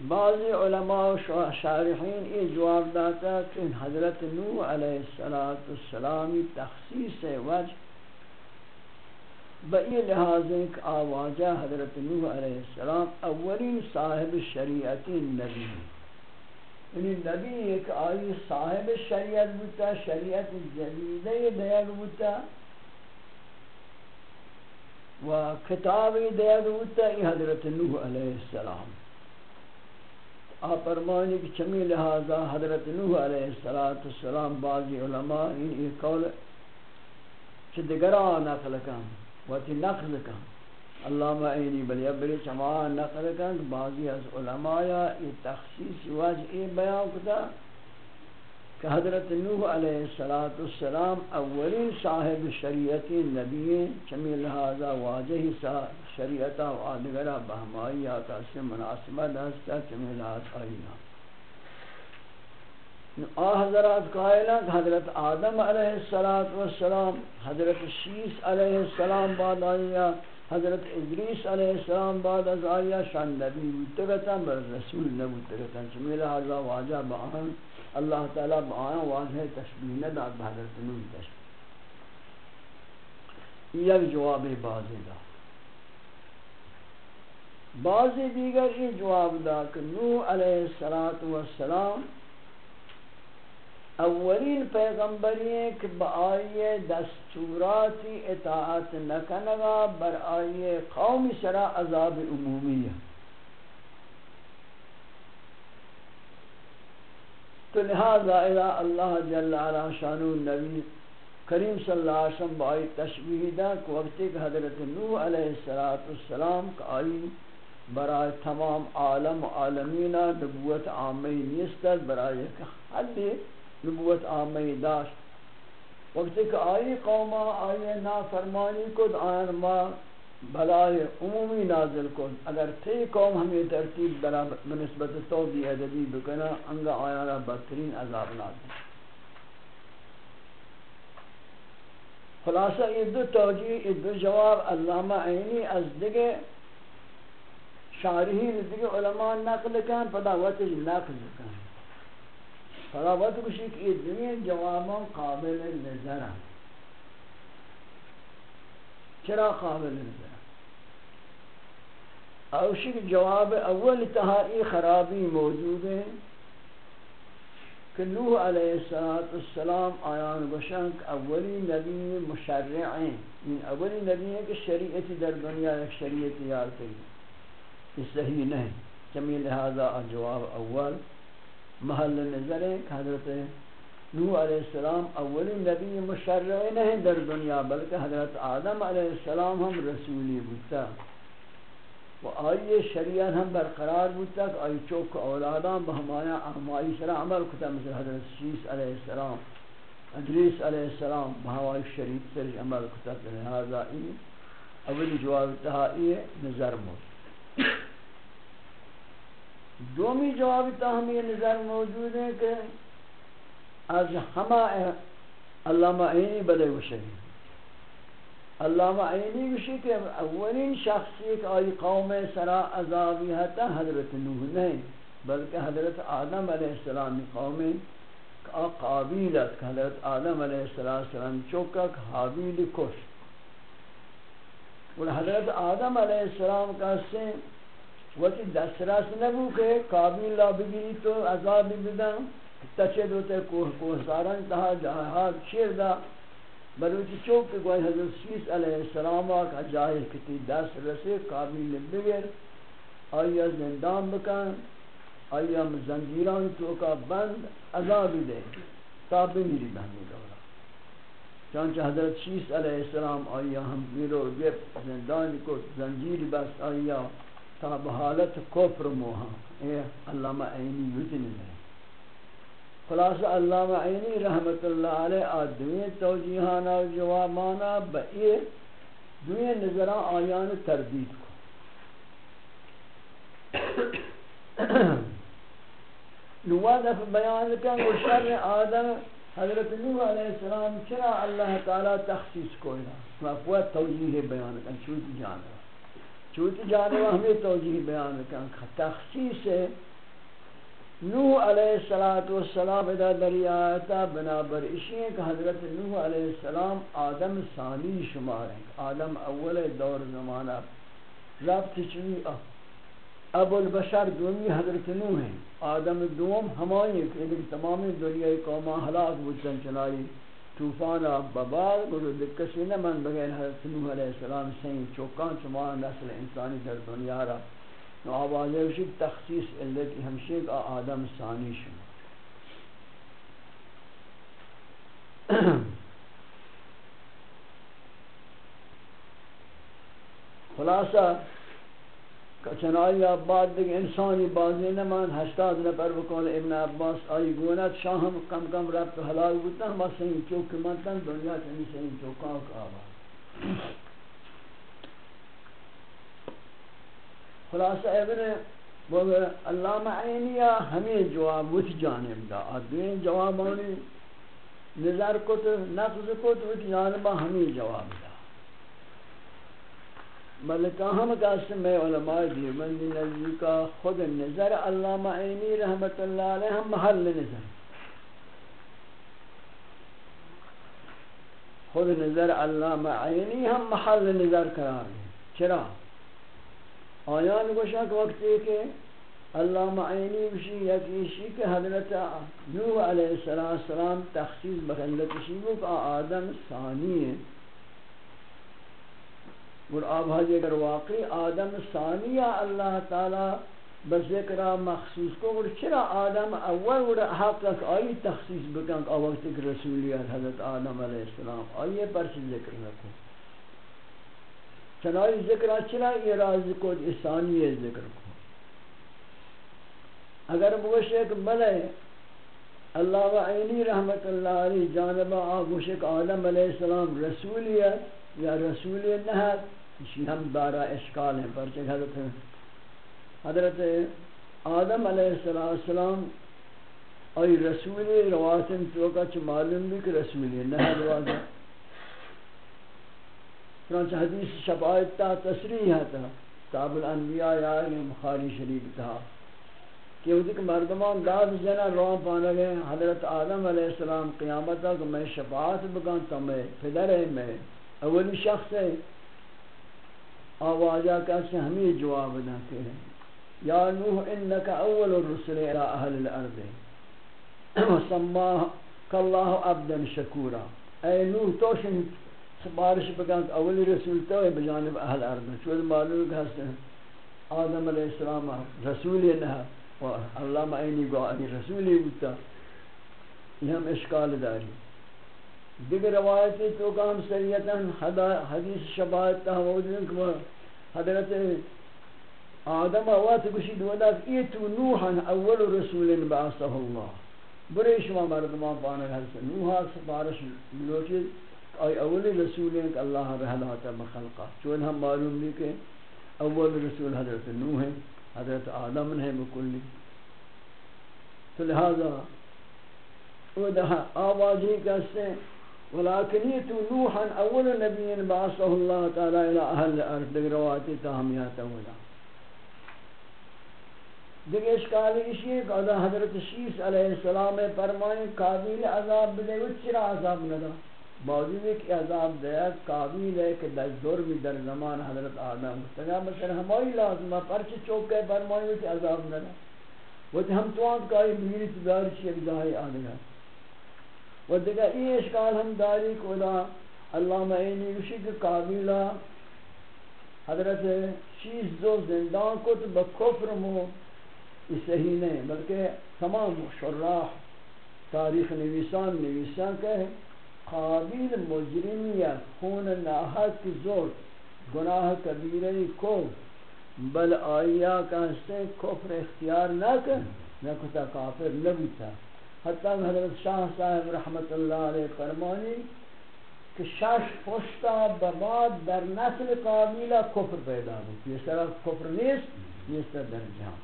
بعض علماء و شارحین یہ جواب داتا کہ حضرت نوح علیہ السلام تخصیص وجہ بئی لحاظ ایک آواجہ حضرت نوح علیہ السلام اولین صاحب شریعتی نبی یعنی نبی ایک آئی صاحب شریعت بوتا، شریعت جدیدہ دیگ بوتا و کتاب دیگ بوتا یہ حضرت نوح علیہ السلام۔ آپ فرمانی کہ چمی لہذا حضرت نوح علیہ السلام بعضی علماء یہ قول چدگران نقل کن و تی نقل کن۔ علامہ عینی بلی ابری چما نقل کن بعضی از علماء یہ تخصیص وجہ بیان کتا کہ حضرت نوح علیہ السلام اولین صاحب شریعت نبی چمی لہذا واجہی شریعتا و آدگرہ بہمائی آتا سے مناسبت ہستا چمی لہذا آئینا آ حضرات قائلہ حضرت آدم علیہ السلام حضرت شیس علیہ السلام بعد آئیہ حضرت ادریس علیہ السلام بعد از آیا شان نبی بودتگتا بر رسول نبودتگتا چمیل حضا واجہ بآن اللہ تعالی بآن واجہ تشبیح نداد بحضرت نوی تشبیح یک جواب بازی دا. بعضی دیگر یہ جواب دا کہ نوح علیہ السلام اولین پیغمبری ہیں کہ با دستوراتی اطاعت نکنگا بر آئیے قوم سرا عذاب عمومی ہے۔ تو لہذا الہ اللہ جل علا شانو نبی کریم صلی اللہ علیہ وسلم بائی تشبیح دا کہ وقتی کہ حضرت نوح علیہ السلام کا آئی برای تمام عالم و عالمین نبوت عامی نیستد برای حد نبوت عامی داشت. وقتی کہ آئی قوم آئی نافرمانی کد آن ما بلائے عمومی نازل کن. اگر تی قوم ہمیں ترتیب درہ بنسبت تو بھی ادبی بکنا انگا آیانا بدترین عذاب نازل. خلاصہ، یہ دو توجیہ، یہ دو جواب علامہ عینی از دیگے شارحین دیگے علماء نقل کن پدا وقت نقل کن. پدا وقت کشی کہ یہ دنیا جوابوں قابل نظر چرا قابل نظر اوشی جواب اول تہائی خرابی موجود ہے کہ نوح علیہ السلام السلام آیان گوشنک اولی نبی مشرعین این اولی نبی ہے کہ شریعتی در دنیا ایک شریعتی یار کری یہ صحیح نہیں. چمی لہذا جواب اول محل نظر ہے کہ حضرت نوح علیہ السلام اولی نبی مشرعین نہیں در دنیا، بلکہ حضرت آدم علیہ السلام ہم رسولی بودتا۔ و آئی شریعت ہم برقرار بودتا کہ آئی چوک اولادان بہمایا احمائی سرا عمل کتا، مثل حضرت شیس علیہ السلام، ادریس علیہ السلام بہوائی شریف سر عمل کتا۔ لہذا ای اولی جواب تہائی نظر موجود دومی جواب تہمی نظر موجود ہے کہ از ہما علامہ عینی بدے و علامہ عینی بشی کہ اولین شخصی کہ آئی قوم سرا عذابی حتا حضرت نوح نہیں بلکہ حضرت آدم علیہ السلام قوم قابیلت کہ حضرت آدم علیہ السلام چوکا حابیل کش۔ اور حضرت آدم علیہ السلام کا سے وقت دست رس نبو کہ قابیل لا بگیری تو عذابی بدن تچے دوتے کوہ کوہ سارن تہا جہاں شیر دا. بلوچ چوک کہ کوئی حضرت شیس علیہ السلام کا جاہل کتی دس رسے قابل بگر آیا زندان بکن؟ آیا زنجیران تو کا بند عذاب دے تا بمیری بہنی دورا چانچہ حضرت شیس علیہ السلام آیا ہم گیرو گپ زندان کو زنجیر بس آیا تا بحالت کفر موہاں اے علامہ عینی یوتنی لے خلاص علامہ عینی رحمت اللہ علیہ آدمی توجیحانا و جوابانا بئی دوئے نظران آیان تردید کو۔ نواد اف بیان کن و شر آدم حضرت نوح علیہ السلام چرا اللہ تعالی تخصیص کوئی مفوت توجیح بیان کن چوتی جانب چوتی جانب ہمیں توجیح بیان کن تخصیص نوح علیہ السلام ادا دری بنابر اشی ہے کہ حضرت نوح علیہ السلام آدم ثانی شمار ہیں۔ آدم اول دور زمانہ، رفت چوی ابو البشر دومی حضرت نوح ہیں۔ آدم دوم ہمائی کہ یعنی تمامی دنیای قوما حلاق بودتن چنائی توفانا ببال گرو دکسی نمن بغیر حضرت نوح علیہ السلام سین چوکان چمان نسل انسانی در دنیا را. نو آوازه وشید تخصیص علت ہمشہ کا آدم ثانی شما خلاصہ چنائی بعد دیکھ انسانی بازی نمان ہشتاد نفر بکول ابن عباس آئی گونت شاہم کم کم رب تو حلال بودتا ہم سہی چوک منتن دنیا چنی سہی چوکاں کا آواز خلاصہ ابن بگر علامہ عینیہ ہمیں جواب وچ جانب دا. دوین جوابانی، نظر کو تو نقض کو تو وچ جانبہ ہمیں جواب دا. بلکہ ہم قاسم میں علماء دیوبند نزدی کا خود نظر علامہ عینی رحمت اللہ علیہ ہم محل نظر خود نظر علامہ عینی ہم محل نظر قرار ہیں۔ چرا؟ آیان گوشک وقتی کہ اللہ معینی بشی یکیشی کہ حضرت نوح علیہ السلام تخصیص بخندت شیبو کہ آدم ثانی ہے اور آب حضی اگر واقعی آدم ثانی اللہ تعالی بذکر مخصوص کو اور چرا آدم اول اور حق تک آئی تخصیص بکن کہ وقت کہ رسولیت حضرت آدم علیہ السلام آئیے پر سے ذکر رکھو چنائی ذکر چرا یہ راز کو ثانی ذکر کو۔ اگر بوشک بلے اللہ و عینی رحمت اللہ علیہ جانب آگوشک آدم علیہ السلام رسولیت یا رسولیت نہ اسی ہم دارا اشکال ہیں پرچک حضرت حضرت آدم علیہ السلام اور رسول رواسن تو کا چ معلوم بھی کہ رسول نہ رواسن فرانچ حدیث شفاعت تا تصریح ہے تاب الانبیاء یا بخاری شریف تھا کہ وہ کہ مردمان داد جنا روان پانا گئے، حضرت آدم علیہ السلام قیامت تک میں شفاعت بکن تو میں پدر ہے میں اولی شخص ہے آوازہ کیسے ہمیں جواب نہ کہ یا نوح انك اول الرسل الى اهل الارض۔ وسماك الله عبدا شكورا اے نوح توشن سپارش بکن اول رسول تو ہے بجانب اہل ارض۔ چود معلوم ہے آدم علیہ السلام رسول نہ اللہ معینی گو انی رسولی بودتا یہ ہم اشکال داری۔ دیگر روایتی تو کام سریعتا حدیث شباہت تحوود کہ حضرت آدم آوات کشید وداد ایتو نوحا اول رسول بعثه اللہ. برے شما مردمان پانا حضرت نوحا سپارش بلوچی آئی اول رسول ہیں کہ اللہ رحلاتا مخلقہ چون ہم معلوم لی کہ اول رسول حضرت نوح ہیں، حضرت آدم نے بکلی تو لہذا، وہ دہا آوازی کہتے ہیں ولیکنیت نوحا اول نبی بعثه اللہ تعالی الى اہل ارض دیکھ رواتی اولا دیکھ اشکالی اسی ہے کہ حضرت شیس علیہ السلام فرمائیں قابل عذاب بدے وہ چرا عذاب ندا موجود ایک عذاب دیا قابل ہے کہ در دور بھی در زمان حضرت آدم۔ تگا مثلا ہماری لازمہ پرچ چوکے فرمائی ہوئی کہ عذاب نہ وہ ہم تو آن کاری میری تداری چی ایک دہائی آنے گا وہ دیکھا یہ اشکال ہم داری کو دا اللہ معینی رشید قابلہ حضرت شیز دو زندان کو تو بکفر مو یہ صحیح نہیں بلکہ تمام شراح، تاریخ نویسان نویسان کہ قابل مجرمیت خون ناحق زور گناہ کبیرہ کو بل آیا کہستے کفر اختیار نہ کر، نہ کتا کافر نبیتا. حتی حضرت شاہ صاحب رحمت اللہ علیہ فرمانی کہ شش پشتا بباد در نسل قابلہ کفر پیدا ہو یہ سر کفر نیست، یہ سر در جہاں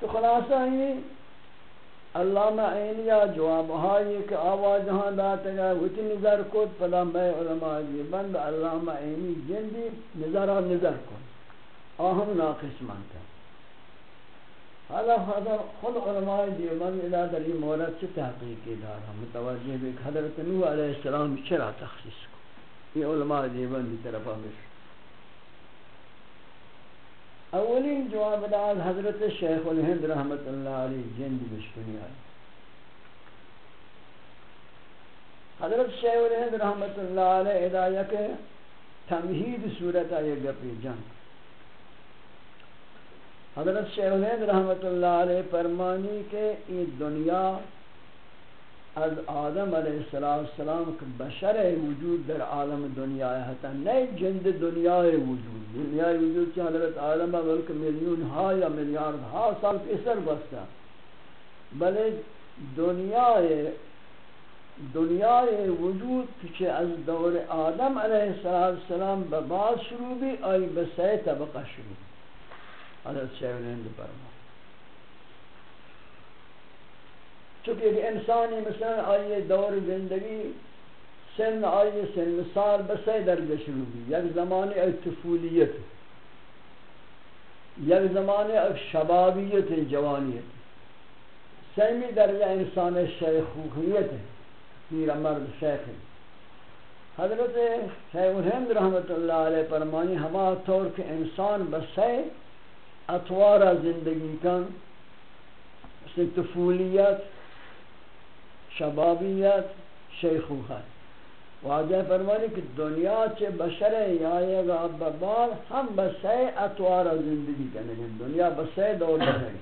تو خلاصہ یہ، علامہ عینیہ جواب ہائی کہ آواز ہاں داتا گا وچ نظر کو پدا میں علماء جی بند، علامہ عینی جندی نظرہ نظر کو آہم ناقص مانتا حالا حضر خود علماء دیوبند الہ در یہ مورد سے تحقیقی دارا متوجہ بھی حضرت نوح علیہ السلام چرا تخصیص کو یہ علماء دیوبند دی طرف آمش اولین جواب داد حضرت شیخ الہند رحمت اللہ علیہ جند بشکنی آئی حضرت شیخ الہند رحمت اللہ علیہ ادایہ کے تمہید صورت آئے گپی جنگ. حضرت شیخ الہند رحمت اللہ علیہ فرمانی کے یہ دنیا از آدم علیہ السلام کہ بشر وجود در عالم دنیا ہے تا نئے جند دنیا وجود۔ دنیا وجود چاہ حضرت آدم بلکہ ملیون ہا یا ملیارد ہا سال پیسر بستا۔ بلے دنیا دنیا وجود کہ از دور آدم علیہ السلام ببعض شروع بھی، آئی بسے طبقہ شروع۔ حضرت شیخ الہند فرمانی چونکہ ایک انسانی مثلا آئیے دور زندگی سن آئیے سن مثال بسے درجہ شروع بھی یک زمانے ایک یک زمانے ایک شبابیت جوانیت سیمی درجہ انسان شیخوخیت ہے پیر مرد شیخ ہے حضرت شیخ الہند رحمت اللہ علیہ فرمانی ہما طور کہ انسان بسے اتوارا زندگی کن مثل طفولیت، شبابیت شیخوخت واجہ فرمانی کہ دنیا چے بشر یا گا ببال ہم بسے اتوارا زندگی کنگے دنیا بسے دور کنگے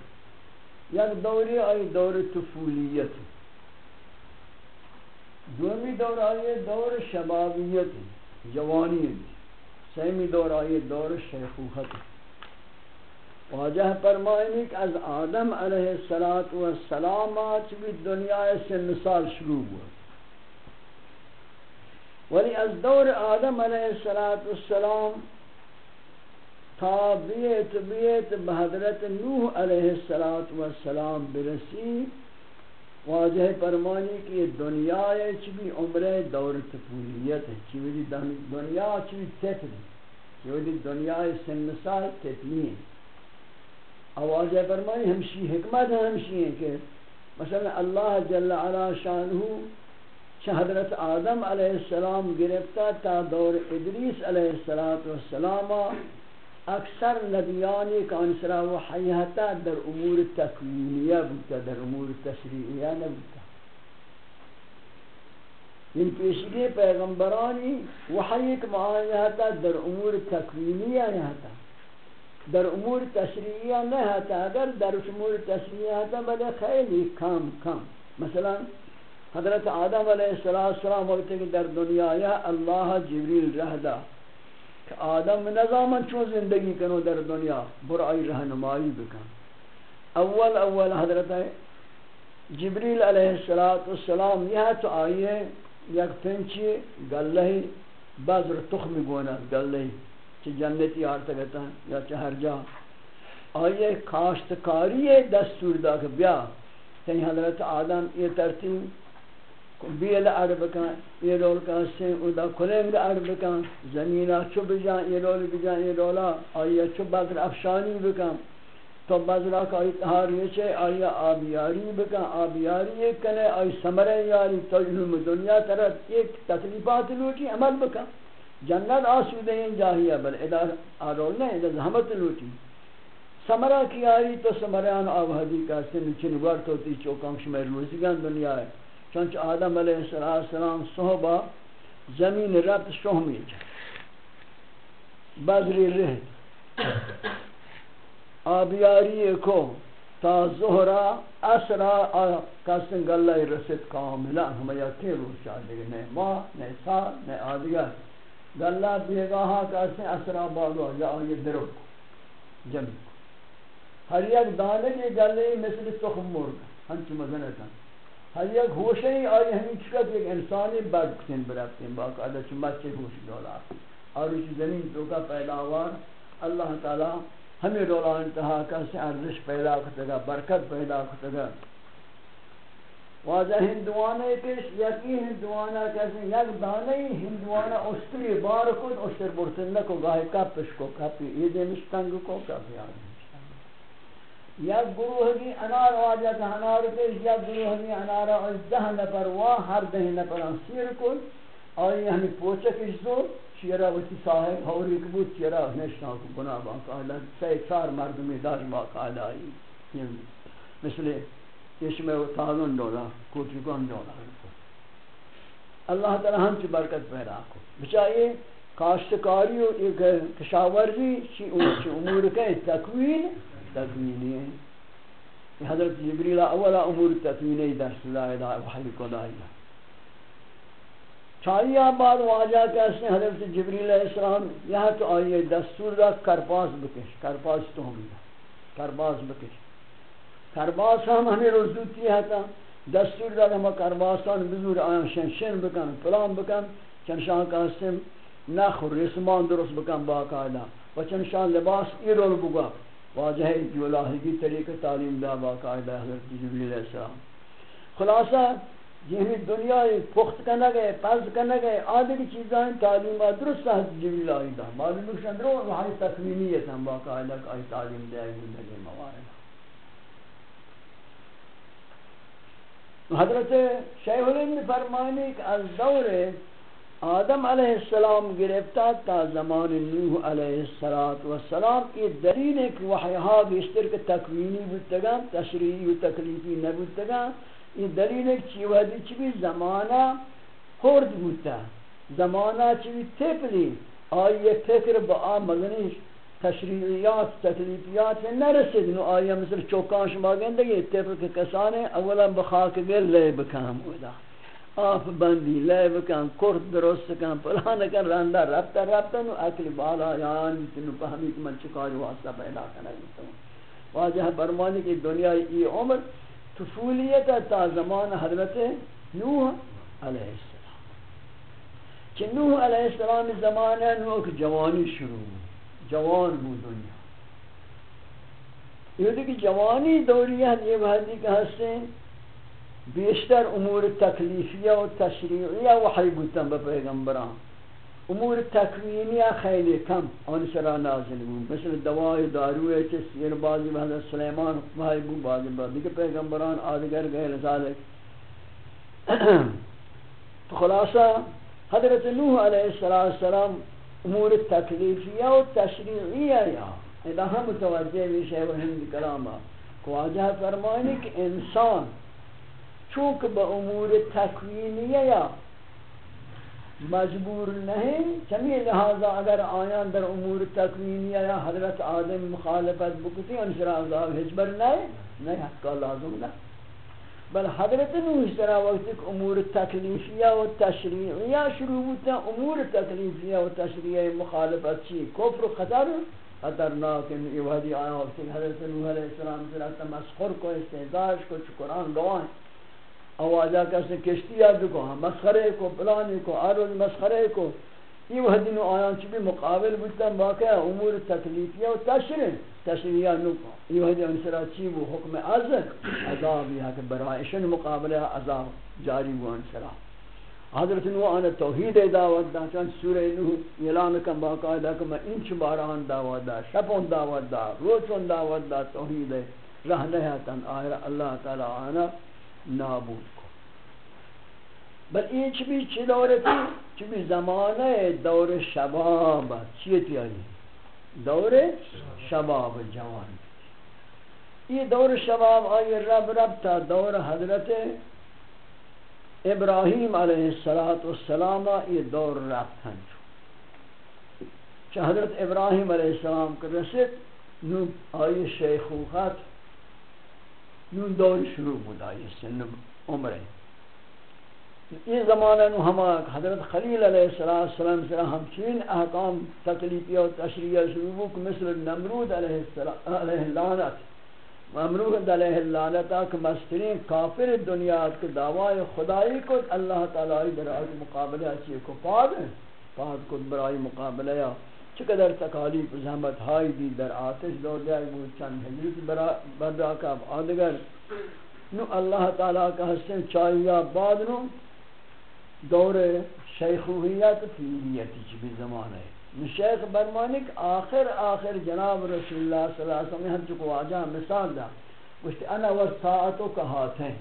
یک دوری آئی دور طفولیت. دومی دور آئیے دور شبابیت. جوانی. سیمی دور آئیے دور شیخوخت. واجہ فرمائنی کہ از آدم علیہ السلام آج بھی دنیا سے مثال شروع ہوا ولی از دور آدم علیہ السلام تا بیت بیت بحضرت نوح علیہ السلام برسی، واجہ فرمانی کہ یہ دنیا ہے چبی عمر دور تفولیت ہے چبی دنیا چبی تفل چبی دنیا سن مثال تفلی ہے۔ واجہ فرمانی ہمشی حکمت ہمشی ہے کہ مثلا اللہ جل علا شانہ چھ حضرت آدم علیہ السلام گرفتا تا دور ادریس علیہ السلام اکثر نبیانی کا انسرا و در امور تکوینیہ بودتا، در امور تشریعیہ نبودتا۔ ان پیشگی پیغمبرانی وحی ایک در امور تکوینیہ نہتا در امور تشریعیہ نہتا اگر در امور تشریعیہ نہتا بلے خیلی کم کم۔ مثلا حضرت آدم علیہ السلام وقت کہ در دنیا یا اللہ جبریل رہدا کہ آدم نظامن چون زندگی کنو در دنیا، برائی رہنمائی بکن۔ اول اول حضرت جبریل علیہ السلام یہ تو آئیے، یک پنچی گلہی بذر تخم گونا گلہی۔ چی جنتی آرتا گتا یا چی ہر جا۔ آئیے کاشتکاری دستور دا کہ بیا تین حضرت آدم یہ ترتیب، بیل عرب کن یہ رول کا سے ادا کلنگ عرب کن زمینہ چو بجان یہ رول بجان یہ رولا آیا چو بدر افشانی بکن تو بدر کا اتحار یہ چھے آیا آبیاری بکن آبیاری ایک کنے آئی سمرے یاری، تو علم دنیا طرف ایک تکلیفات لوٹی عمل بکن جنت آسودہ ہیں جاہیہ، بل ادار آرول نہیں ادار زحمت لوٹی۔ سمرہ کی آئی تو سمران آبادی کا سن چنگوار توتی چوکاں شمیر روزگان دنیا ہے۔ چونچہ آدم علیہ السلام صحبہ زمین ربط شہمی جائے۔ بذری رہت آبیاری کو تا زہرہ اسرا کسن گلہ رسد کاملا ہمیں یکی روز چاہتے ہیں نئے ماہ، نئے سال، نئے آدگر گلہ بیگاہا کسن اسرا بالو یا آئی درو۔ جمع ہر یک دانے کی گلہ مثل تخم مرگ ہنچ مزنتا ہر یک ہوشے ہی آئی ہمیں چکت ایک انسانی بڑھ کتن برابتے ہیں باقاعدہ چمت کے ہوش دولا۔ اور اس زمین تو کا پیداوار۔ اللہ تعالی ہمیں رولا انتہا کا سے ارزش پیدا کرتے گا برکت پیدا کرتے گا واضح ہندوانے پیش یکی ہندوانا کیسے یک دانے ہندوانا اشتری بار کن، اشتر برسندہ کو گاہی کپش کو کپی ایدے مشتنگ کو کپی آدھیں یک گروہ کی انار واجہ واجت انار کے یک گروہ کی انار اور دہ نفر وا، ہر دہ نفر سیر کل اور یہ ہمیں پوچک اس دو چیرا وتی صاحب ہوری کبوت چیرا نشنا کو بنا با قاعدہ سے چار مردمی دار با قاعدہ یعنی، مثل اس میں تعاون دولا کوٹی دولا۔ اللہ تعالی ہم کی برکت پیدا کو۔ بچائیے کاشتکاری و کشاورزی چی امور کے تکوین تکوینی۔ ہے حضرت جبریل اولا امور تکوینی در صلاح دا وحی کو دائی۔ چاہیے بعد واجہ کہتے ہیں حضرت جبریل علیہ السلام یہاں تو آئیے دستور دا کرپاس بکش، کرپاس تو ہم کرپاس بکش۔ کرپاس ہم ہمیں رزوتی ہے تا دستور دا ہم کرپاسان بزور آیاں شن شن بکن، پلان بکن چنشان کہتے ہیں نخ رسمان درست بکن با باقاعدہ و چنشان لباس ایرول بگا واجہ جو لاہگی طریقہ تعلیم دا با باقاعدہ حضرت جبریل علیہ السلام. خلاصہ یہی دنیا پخت کرنا گئے پز کرنا گئے آدھری چیزاں تعلیمات درست حضرت جبریل آئی دا معلوم شند رو وہاں تکوینیت ہم باقاعدہ آئی تعلیم دے زندگی موارد. حضرت شیخ الہند فرمانی کہ از دور آدم علیہ السلام گرفتا تا زمان نوح علیہ السلام یہ دلیل ہے کہ وحیہا بیشتر کے تکوینی بودتگا تشریعی و تکلیفی نبودتگا یہ دلیل ہے کہ چیوہدی چی زمانہ خورد بودتا، زمانہ چی بھی تپلی آئیے فکر با آمدنی تشریعیات تکلیفیات نرسید. نو آئیے مثل چوکان شما گندگی تپل کے کسانے، اولا بخاک گر لے بکام. ہودا آف بندی لے بکن کرد درست کن پلان کن، رندہ ربتا ربتا نو اکل بالا یان تنو پہمی کہ من چکاری واسطہ پیدا کرنا گیتا واجہ برمانی کی دنیا ای عمر طفولیت تا زمان حضرت نوح علیہ السلام. کہ نوح علیہ السلام زمانہ نوح جوانی شروع جوان بو دنیا۔ یہ دیکھ جوانی دوری ہے یہ بہتی کہ ہستیں بیشتر امور تکلیفیہ و تشریعیہ وحی بودتن با پیغمبران۔ امور تکوینیہ خیلی کم، آن سرا نازل بود مثل دوائی داروی چه سیر بازی حضرت سلیمان وحی بود بازی بود دیکھ پیغمبران آدگر غیر ذالک تو خلاصہ، حضرت نوح علیہ السلام امور تکلیفیہ و تشریعیہ یا. اذا ہم متوجہ بھی شیع و ہند کلامہ کو آجہ فرمائنی کہ انسان چونکہ با امور تکوینیہ یا مجبور نہیں چمی لہذا اگر آیان در امور تکوینیہ یا حضرت آدم مخالفت بکتی انشر عذاب حجبر نہیں نہیں حقا لازم نہ. بل حضرت نوح اس طرح وقت ایک امور تکلیفیہ و تشریعیہ شروع ہوتا امور تکلیفیہ و تشریعی مخالفت چی؟ کفر و خطر؟ خطرناک یعنی یہ وحدی آیا وقت حضرت نوح علیہ السلام سے رہتا مسخر کو استعداش کو چکران گوائیں آوازہ کسی کشتی یاد کو مسخرے کو پلانے کو عرض مسخرے کو یہ وحدین و آیان چی بھی مقابل بودتا باقی امور تکلیفیہ و تشریح تشریحہ نکو یہ وحدین انسرا چی وہ حکم عذر عذاب یہ کہ برائشن مقابلہ عذاب جاری وہ انسرا حضرت نو آن توحید دعوت دا چند سورہ نو اعلان کن باقاعدہ کہ میں انچ باران دعوت دا شپون دعوت دا روچون دعوت دا توحید رہنے تن آئر اللہ تعالی آنا نابود کو بل این چی بھی چی دوره تی چی بھی زمانه دور شباب چیه تی یعنی؟ دور شباب جوان. یہ دور شباب آئی رب رب تا دور حضرت ابراہیم علیہ السلام یہ دور رفتن. چو حضرت ابراہیم علیہ السلام کو رسد نو آئی شیخوخت نون دور شروع بودا یہ سن عمر یہ زمانہ نو ہم حضرت خلیل علیہ السلام سے ہم چین احکام تکلیفی و تشریع شروع کو مثل نمرود علیہ السلام علیہ لعنت نمرود علیہ اللعنت کہ مسترین کافر دنیا کے دعوی خدائی کو اللہ تعالی برائے مقابلہ اچھی کو پاد پاد کو برائے مقابلہ یا چقدر تکالیف زحمت ہائی دی در آتش دو جائے وہ چند حجرت بردا کا آدگر نو اللہ تعالیٰ کا حسن چاہیا بعد نو دور شیخوہیت فیلیتی چی بھی زمان ہے شیخ برمانک آخر آخر جناب رسول اللہ صلی اللہ علیہ وسلم ہم چکو آجا مثال دا. گوشتی انا والساعتو کہات ہیں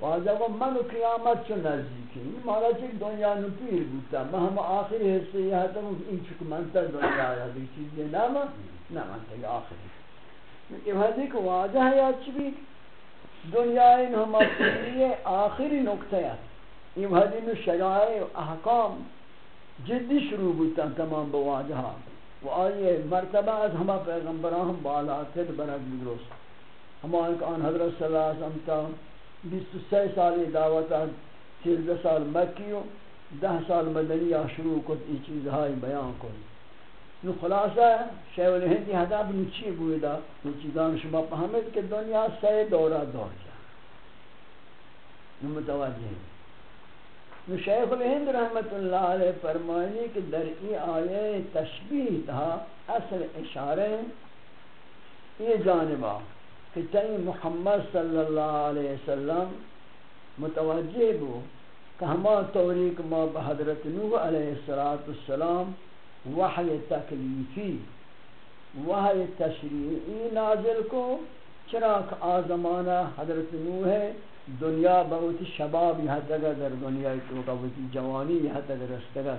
واجہ کو من قیامت چو نزدیکی مالا چک دنیا نو پیر بودتا. ما ہم آخری حصے یہ ہے تو این چک منتا دنیا آیا دی چیز یہ ناما نا منتا، یہ آخری لیکن حدی کو واجہ ہے یا چبی دنیا این ہم آخری نکتہ ہے یہ حدی نو شجائے احکام جدی شروع بودتا تمام بواجہ و آئیے مرتبہ از ہما پیغمبران ہم بالا تد برک بدرست ہما آن حضرت صلی اللہ علیہ وسلم بیس و سی سالی دعوتا سیزده سال مکی و ده سال مدنی شروع کد ای چیزهای بیان کن نو خلاصه شیخ الهندی هدف نو چی بودا نو چیزان شما فهمید که دنیا سه دورا دور جا نو متوجه. نو شیخ الهند رحمت اللہ علیہ فرمائنی کہ در ای آیه تشبیح تھا، اصل اشارے یہ جانبہ کہ تئی محمد صلی اللہ علیہ وسلم متوجہ بو کہ ہما توریک ما بحضرت نوح علیہ السلام وحی تکلیفی، وحی تشریعی نازل کو چراک آزمانہ حضرت نوح دنیا بہت شباب یہاں تک در دنیا تو بہت جوانی یہاں تک رستگا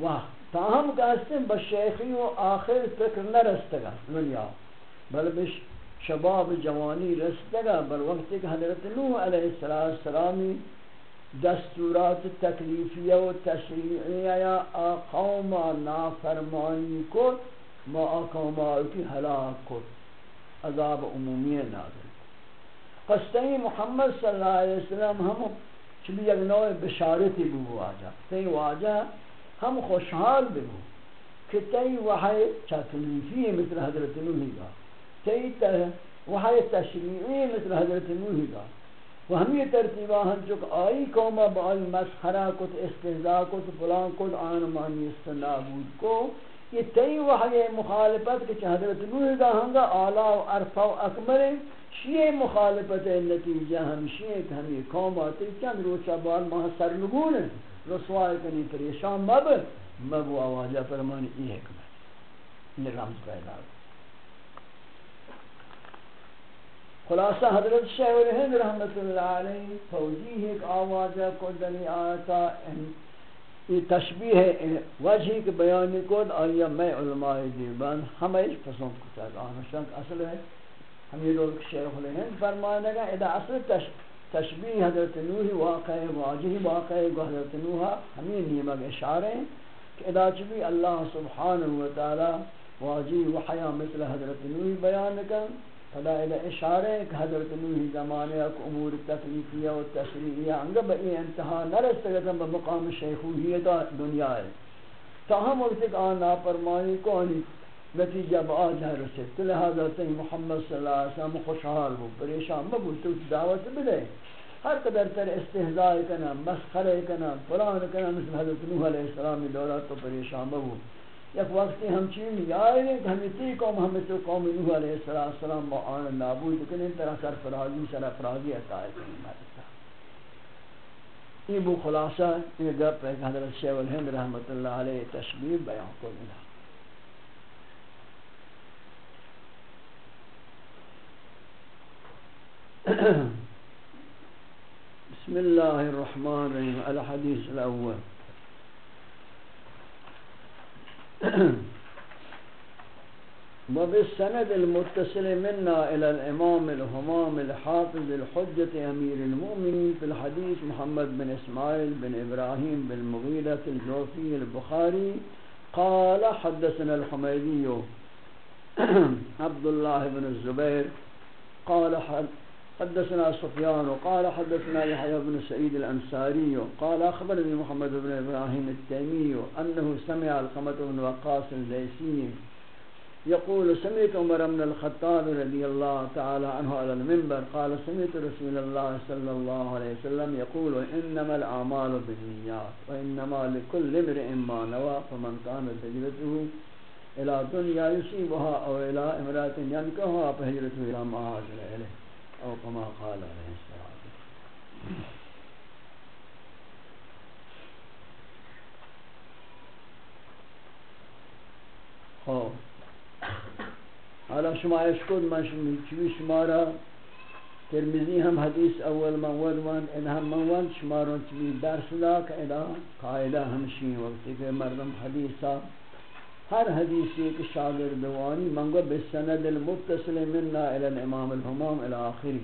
واہ، تاہم کہتے ہیں بشیخی و آخر فکر نہ رستگا دنیا۔ بل بش شباب جوانی رستگا بل وقت کہ حضرت نوح علیہ السلامی دستورات تکلیفیہ و تشریعیہ یا قوم نافرمانی کو ما قوم کی ہلاک کو عذاب عمومی نازل۔ پس محمد صلی اللہ علیہ وسلم ہم چلی یک نوع بشارتی بو واجہ تی واجہ ہم خوشحال بو کہ تی وحی چاکلیفی مثل حضرت نوحی گا تی وحی تشریعی مثل حضرت نوحی گا و ہمی ترتیبہ ہم چک آئی قومہ بآئی مسخرہ کت استہزاء کت، فلان کت، آن مانی استنابود کو۔ یہ تی وحی مخالفت کہ حضرت نوحی گا ہنگا آلہ و عرفہ و اکمر شیئے مخالفت نتیجہ ہمشیئے کہ ہمیں قوم آتے چند روچہ بار ماہ سرنگون رسوائی کنی پریشان مب۔ مب آواجہ فرمانی ای حکمت۔ یہ رمز پیدا خلاصہ حضرت شیخ الہند رحمت اللہ علیہ توجیہ ایک آواجہ کو دلی آیتا یہ تشبیح وجہی کے بیانی کو آیا میں علماء دیبان ہمیں پسند کتا ہے۔ آنشان اصل ہے۔ ہم یہ لوگ شیخ الہند فرمانے گا اذا اصل تشبیح حضرت نوح واقع واجہی واقع حضرت نوح ہمیں نیمگ اشارے ہیں کہ اذا چبی اللہ سبحانہ وتعالی واجی وحیا مثل حضرت نوح بیان کر فدا الى اشارے کہ حضرت نوح زمانے اک امور تکلیفیہ و تشریعیہ انگا بئی انتہا نرستگتا بمقام شیخوہیت دنیا ہے۔ تاہم وقت ایک آن ناپرمانی کو آنی نتیجہ بعد ہے رسید. لہذا تین محمد صلی اللہ علیہ وسلم خوشحال ہو پریشان مبو تو دعوت بدے ہر قدر تر استحضاء کنا مسخر کنا قرآن کنا مثل حضرت نوح علیہ السلام دولت تو پریشان مبو یک وقتی ہم چین یاری نہیں کہ ہمیں تی قوم ہمیں تو قوم نوح علیہ السلام با آن نابود کنیں طرح سر فرازی سر فرازی اتائے کنیں مدتا یہ بو خلاصہ یہ گپ ہے کہ حضرت شیخ الہند رحمت اللہ علیہ تشبیح بیان کو ملا بسم الله الرحمن الرحيم الحديث الأول. وبالسند المتصل منا إلى الإمام الهمام الحافظ الحجة أمير المؤمنين في الحديث محمد بن إسماعيل بن إبراهيم بن مغيرة الجوفي البخاري قال حدثنا الحميدي عبد الله بن الزبير قال حدثنا سفيان وقال حدثنا يحيى بن سعيد الأنصاري قال أخبرني محمد بن إبراهيم التيمي أنه سمع القمة بن وقاص الليسي يقول، سمعت عمر بن الخطاب رضي الله تعالى عنه على المنبر، قال، سمعت رسول الله صلى الله عليه وسلم يقول، إنما الأعمال بالنيات، وإنما لكل امرئ ما نوى، فمن كانت هجرته إلى دنيا يصيبها، أو إلى امرأة ينكحها، فهجرته إلى ما هاجر إليه او كما قال عليه السلام. خب. حالا شما اشکود من چوی شما را ترمیزی هم حدیث اول منول وان ان هم منول شما را چوی درس دا که ادا قائدہ ہمشی وقتی کہ مردم حدیثا ہر حدیثی کہ شاگرد دوانی منگو بسند المتصل مننا الى الامام الحمام الى آخری.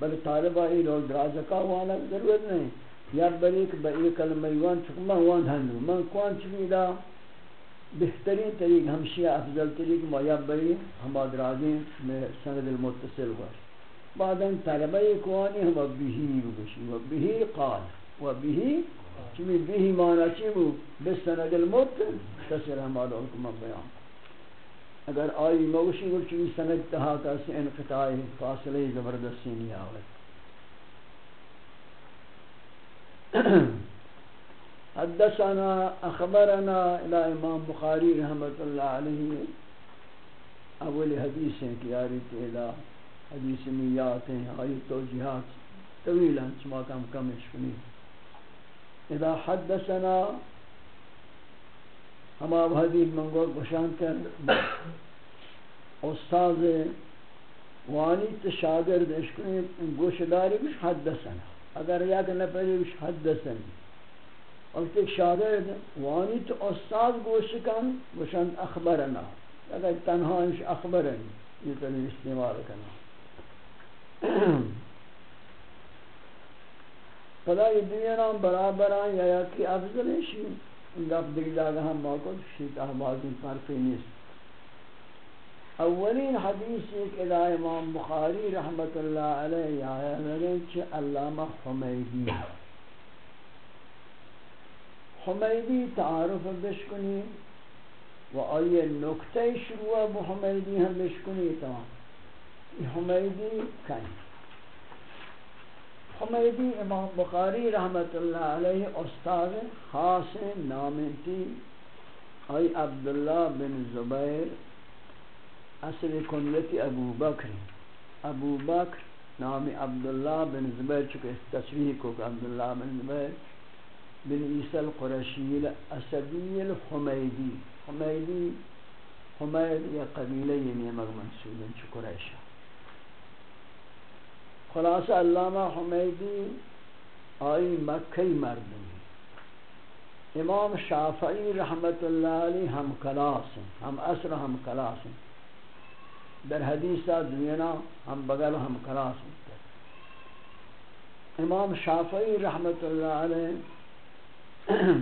بل طالبہ ای لوگ درازکا وانا ضرورت نہیں. یا بریک بئی کلمہ یوان چکمہ وان ہنو من کوان چمیدہ بہترین طریق ہمشی افضل طریق ما یا بئی ہما درازیں میں سند المتصل ہوا. بعدن طالبہ ای کوانی ہما بہی بگشی و بہی قال و بہی چمی بہی مانا چی بو بسند المتصل مختصر ہمارا حکم بیان. اگر آئی موشی گل چوی سند تہا کسی انقطاع فاصلے زبردستی نہیں آوت حدثنا، اخبرنا الى امام بخاری رحمت اللہ علیہ اول حدیث ہیں کہ آری تیلا، حدیث میات ہیں، آئی توجیحات طویلا چما کم کم اشکنی اذا حدثنا ہم اب حدیث منگو گشان کر استاد وانی تشاگرد اشکنی گوشداری بش حدثنا۔ اگر یک نفری بش حدثنی۔ وقت ایک شاگرد وانی تو استاد گوش کن گوشند اخبرنا۔ اگر تنها اش اخبرنی، یہ طرح استعمال کرنا۔ خدا یہ دنیا نام برابر یا یکی افضل ہے شی گپ دیکھ جاگا ہم موقع شیط احبازی فرقی نیست. اولین حدیث ایک ادا امام بخاری رحمت اللہ علیہ آیا لگے کہ علامہ حمیدی. حمیدی تعارف بشکنی و آئی نکتہ شروع ابو حمیدی ہم بشکنی تمام. حمیدی کن. حمیدی امام بخاری رحمت اللہ علیہ استاد خاص نامتی آئی عبداللہ بن زبیر، اصل کنیتی ابو بکر۔ ابو بکر نام عبداللہ بن زبیر چکے تصویر کو کہ عبداللہ بن زبیر بن عیسی القرشی الاسدی الحمیدی۔ حمیدی، حمید یا قبیلہ یہ نیمک منصوب ہیں چکو خلاصہ علامہ حمیدی آئی مکہی مردمی. امام شافعی رحمت اللہ علی ہم کلاس ہیں، ہم اثر ہم کلاس ہیں. در حدیثہ دنیا ہم بغل ہم کلاس ہوتے امام شافعی رحمت اللہ علیہ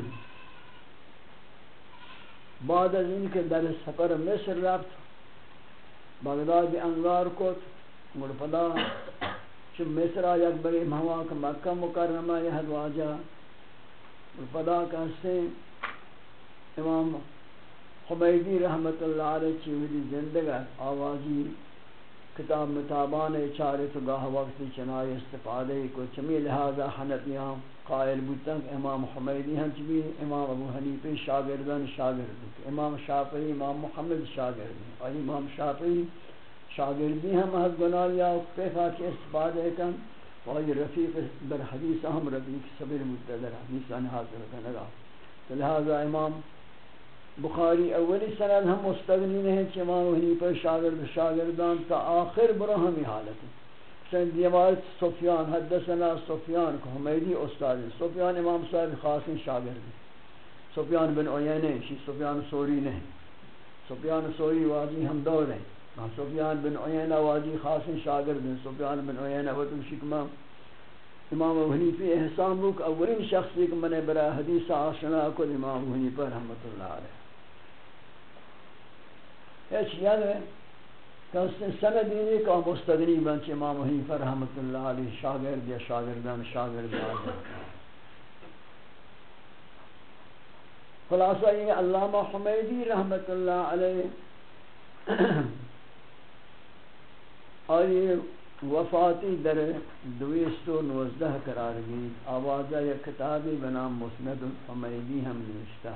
بعد از ان کے در سفر مصر رفت، بغداد انگار کت مرفدا چو مصر آیت بری مہواک مکہ مکرمہ یہ واجہ مرفدا کہتے امام حمیدی رحمت اللہ علیہ چیوری زندگا آوازی کتاب متابان چارے تو گاہ وقتی چنائی استفادے کو چمی لہذا حنت حنفیاں قائل بودتاں کہ امام حمیدی ہم چمی امام ابو حنیفی شاگردان شاگرد امام شافعی، امام محمد شاگرد اور امام شافعی شاگردی ہم حد گناہ یا کیفا کی استفادے کن اور رفیق بر حدیث ہم رفیق صبر متدر حدیث آنے حاضر کنگا لہذا امام بخاری اولی سند ہم مستغنی نہیں کہ امام حنیفہ شاگرد شاگردان تا آخر برا ہمی حالت ہے۔ سند دیوارت سفیان، حدثنا سفیان کو حمیدی استاد سفیان امام صاحب خاص شاگرد سفیان بن عیینے شی سفیان سوری نہیں۔ سفیان سوری واجی ہم دور ہیں۔ سفیان بن عیینہ واجی خاص شاگرد ہیں، سفیان بن عیینہ و تم شکمہ۔ امام ابو حنیفی احسان روک اولین شخصی کہ میں نے برا حدیث آشنا کو امام ابو حنیفہ رحمت اللہ علیہ۔ هیچ یعنی کسی سندینی که مستدنی بنچ امام حنیفه رحمت الله علیه شاگرد یا شاگردان، شاگرد خلاصہ یہ علامہ حمیدی رحمت اللہ علیہ اور یہ وفاتی در دویستو نوزدہ قرار گئی۔ آوازہ یا کتابی بنام مسند الحمیدی ہم نوشتہ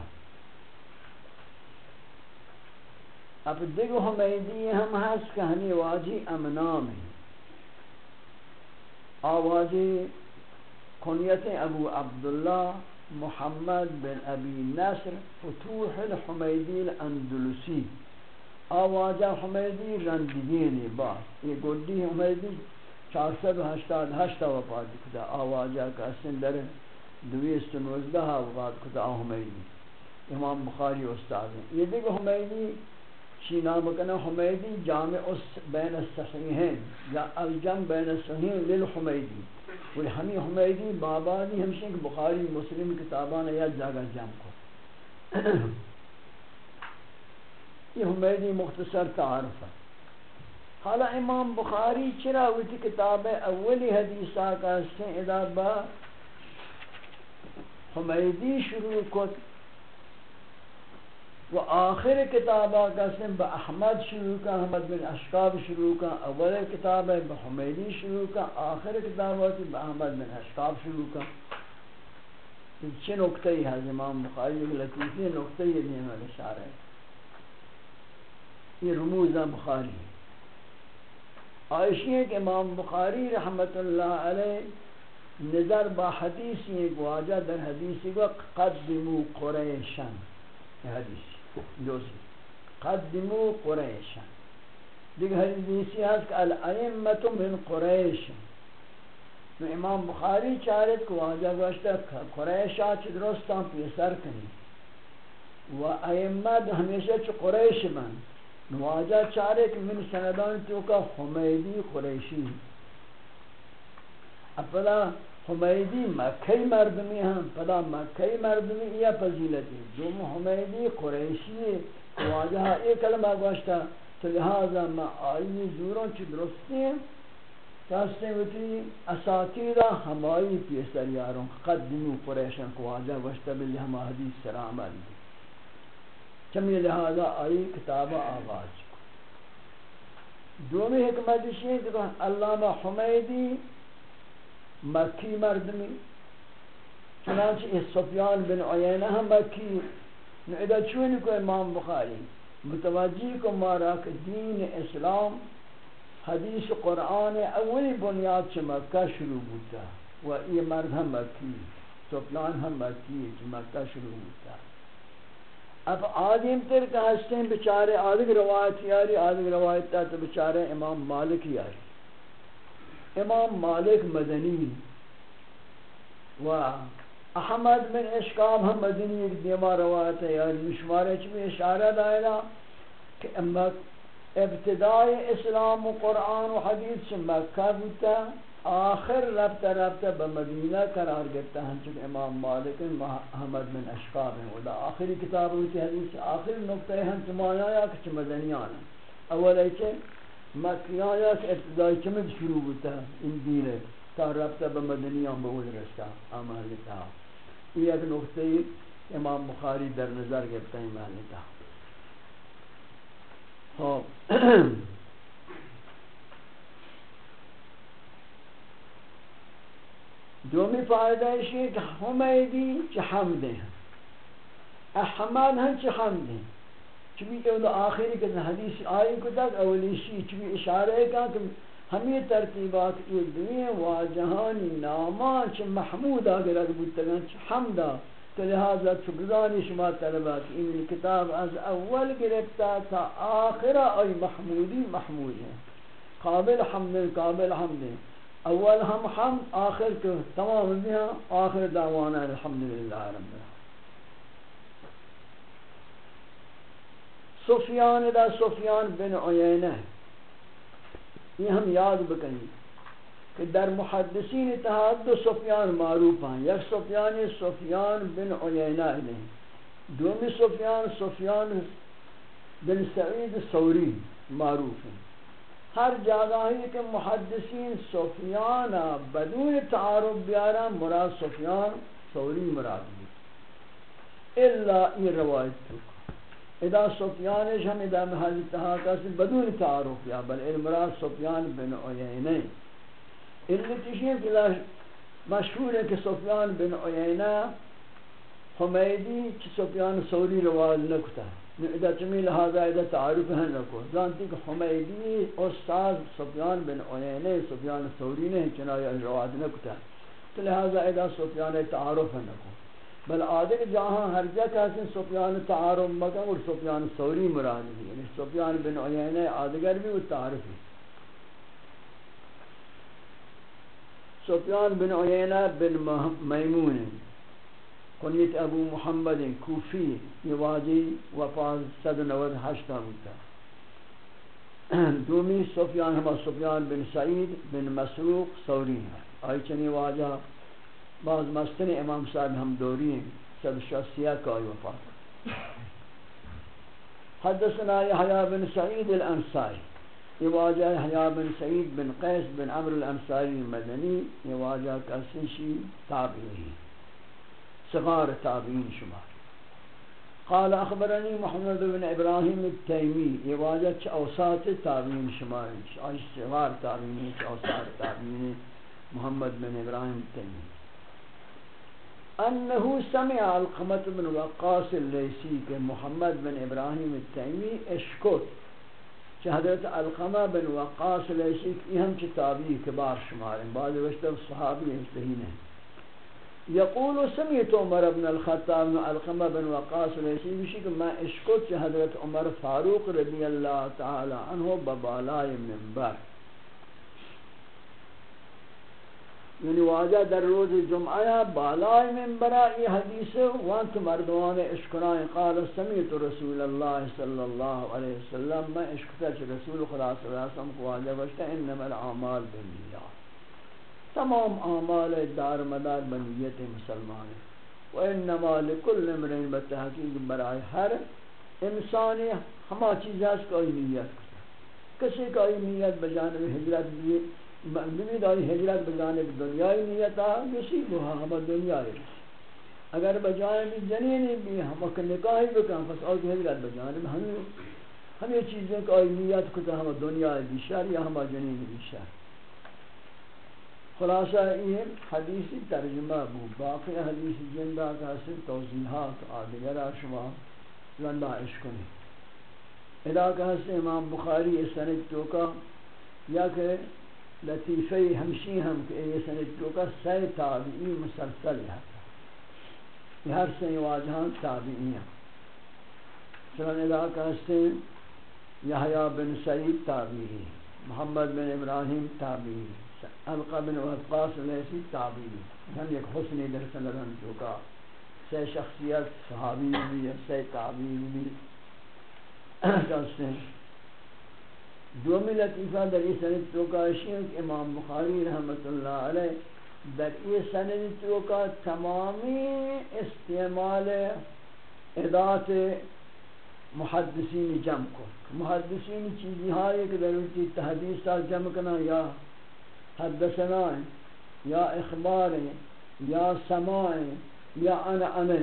اب دیگو حمیدی ہم ہست کہ ہمیں واجی امنام ہے آواجی کنیت ابو عبداللہ محمد بن ابی نصر، فتوح الحمیدی الاندلسی۔ آواجہ حمیدی رندگینی یعنی باس یہ گلدی حمیدی چار سب ہشتاد ہشتا وفات کتا آواجہ کا سندر دویست نوزدہ وفات کتا حمیدی. امام بخاری استاد. ہیں یہ دیکھو حمیدی شی نام کنا حمیدی جامع بین الصحیحین. یا الجم بین الصحیحین للحمیدی وہ ہمیں حمیدی بابانی ہمشہ کہ بخاری مسلم کتابان یا جاگہ جام کو یہ حمیدی مختصر تعارف ہے۔ حالا امام بخاری چرا ہوتی کتاب اولی حدیثہ کا سن ادا با حمیدی شروع کت و آخر کتابہ کا سم با احمد شروع کا احمد بن اشقاب شروع کا اول کتاب ہے بحمیدی شروع کا آخر کتاب ہوتی با احمد بن اشقاب شروع کا چھ نکتہ ہی ہے امام بخاری لطیفی نکتہ ہی دین والا ہے یہ رموز بخاری۔ عائشی ہے کہ امام بخاری رحمت اللہ علیہ نظر با حدیثی ایک واجہ در حدیثی کو قدمو قریشن یہ حدیث جوزی۔ قدمو قریشا دیگر حدیثی ہے کہ الائمت من قریش۔ نو امام بخاری چارت کو واجہ گوشتا قریش آچ درستان پیسر کنی۔ و ائمت ہمیشہ چ قریش من نو واجہ چارت من سندان تو کا حمیدی قریشی اپلا حمیدی مکی مردمی ہم پدا مکی مردمی یا فضیلتی جو حمیدی قریشی واجہ ہاں ایک کلمہ گوشتا، تو لہذا ما آئی زوروں چی درستی ہیں۔ کہستے ہوتی اساتیرہ ہمائی پیسر یاروں قدمو قریشن کو واجہ گوشتا بلی ہم حدیث سر عمل دی چمی لہذا آئی کتاب آغاز دومی حکمت شیئے کہ علامہ حمیدی مکی مردمی چنانچہ اس سفیان بن عینہ ہم مکی نعیدہ چونی کو امام بخاری متوجہ کو مارا کہ دین اسلام حدیث قرآن اولی بنیاد سے مکہ شروع ہوتا و یہ مرد ہم مکی، سفیان ہم مکی مکہ شروع ہوتا اب آدم تر کا ہستے ہیں بچارے آدھگ روایت یاری آدھگ روایت تا تو بچارے امام مالک یاری امام مالک مدنی و احمد بن اشکام ہم مدنی ایک دیما روایت ہے۔ یعنی مشمارے چمی اشارہ دائرہ کہ ابتدائی اسلام و قرآن و حدیث سے مکہ بوتا آخر ربتا ربتا بمدینہ قرار گرتا ہم چکہ امام مالک احمد بن اشکام ہیں ودا آخری کتاب ہوتی حدیث آخر نقطہ ہم چمایا یا کچھ مدنیان اول ایچے مکیان یا کہ ابتدائی چمد شروع ہوتا ان دین ہے، تا ربطہ بمدنیان بول رستا آمالتا یہ ایک نقطہ امام بخاری در نظر گرتا ہے آمالتا دومی فائدہ ہے کہ حمیدی چھ حمد ہیں احمد ہیں چھ حمد ہیں۔ چبی کہ وہ آخری کہ حدیث آئی کو تک، اولی شی چبی اشارہ ہے ہاں کہ ہمیں ترتیبات یہ دنیا واجہانی نامان چھ محمود آگر اگر بودتگان چھ حمدہ تو لہذا چکزانی شما طلبات این کتاب از اول گرفتا تا آخر آئی محمودی محمود ہیں قابل حمد قابل حمد اول ہم حمد آخر کو تمام دیا آخر دعوانا الحمدللہ رب سفیان دا سفیان بن عینہ۔ یہ ہم یاد بکنی کہ در محدثین اتحاد دو سفیان معروف ہیں۔ یک سفیان سفیان بن عینہ نے، دومی سفیان سفیان بن سعید سوری معروف ہیں۔ ہر جگہ ہی کہ محدثین سفیان بدون تعارف بیارا، مراد سفیان سوری مراد بھی الا یہ روایت تک ادا سفیانش ہم ادا محل تحاکہ سے بدون تعارف یا، بل المراد سفیان بن عیینہ علم تشین کہ مشہور ہے کہ سفیان بن عیینہ حمیدی، چی سفیان سوری رواز نکتا ہے۔ ادا چمی لہذا ادا تعارف ہیں نکو زانتی کہ حمیدی استاد سفیان بن عیینہ سفیان سوری نے چنائی رواز نکتا تو لہذا ادا سفیان تعارف ہیں نکو بل آدھر جہاں ہر جگہ سے سفیان تعارف مکم اور سفیان سوری مراد بھی یعنی سفیان بن عیینہ آدھگر بھی وہ تعارف ہے۔ سفیان بن عیینہ بن میمون ہے۔ کنیت ابو محمد کوفی یہ واجی وفاظ صد نوز ہشتا ہوتا دومی سفیان ہما سفیان بن سعید بن مسروق سوری ہے آئی چنی واجہ بعض مستن امام صاحب ہم دوری ہیں سب شخصیہ کا وفات. حدثنا يحيى بن سعيد الأنصاري يواجه يحيى بن سعيد بن قيس بن عمرو الأنصاري المدني يواجه كاسنشي تابعي صغار تابعين شمار قال أخبرني محمد بن إبراهيم التيمي يواجه أوساط تابعين شمار أي صغار تابعين أوساط تابعين محمد بن إبراهيم التيمي انہو سمع القمت بن وقاس اللیسی کہ محمد بن ابراہیم التیمی اشکت کہ حضرت القمہ بن وقاس اللیسی کہ ہم چی تابعی کبار شمار ہیں، بعض وقت صحابی اشتہین ہیں یقول سمیت عمر بن الخطاب القمہ بن وقاص ریسی بشی کہ میں اشکت چھ حضرت عمر فاروق رضی اللہ تعالی عنہ ببالای منبر۔ یعنی واجہ در روز جمعہ بالای منبرہ یہ حدیث وانت مردوان اشکرائیں قال سمیت رسول اللہ صلی اللہ علیہ وسلم، میں اشکتا چھ رسول خدا صلی اللہ علیہ وسلم کو واجہ بشتا انما العامال بالنیات۔ تمام اعمال دار مدار بنیت مسلمان و انما لكل امرئ بتحقیق برائے ہر انسانی ہما چیز ہے کوئی نیت کسی کا نیت بجانب ہجرت بھی بمید آئی ہجرت بجانب دنیای نیت آ کسی کو ہم دنیای اگر بجانب جنینی بھی ہم نکاح بکن، پس اور ہجرت بجانب ہم ہمیں چیزیں کا نیت کو ہم دنیای بیشتر یا ہم جنین بیشتر خلاصہ یہ حدیثی ترجمہ بو باقی حدیث جندہ کا سر توضیحات آدگر شما لندہ عشقنی علاقہ سے امام بخاری یہ سند توکا یا کہ لطیفہ ہمشی ہم کہ یہ سند توکا سی تابعی مسلسل ہے۔ یہ ہر سی واجہان تابعی ہیں۔ چنان علاقہ سے یحییٰ بن سعید تابعی، محمد بن ابراہیم تابعی۔ القا بن وقاص لیسی تابعی ہم ایک حسنی در سندن چکا سے شخصیت صحابی بھی سے تابعی بھی ہیں۔ دومی لطیفہ در یہ سند چکا شیخ امام بخاری رحمت اللہ علیہ در یہ سند چکا تمامی استعمال ادات محدثین جمع کو۔ محدثین چیزی ہائی کہ در انتی تحدیث جمع کنا یا حدثنا یا أخبار یا سماع یا أنا أنا.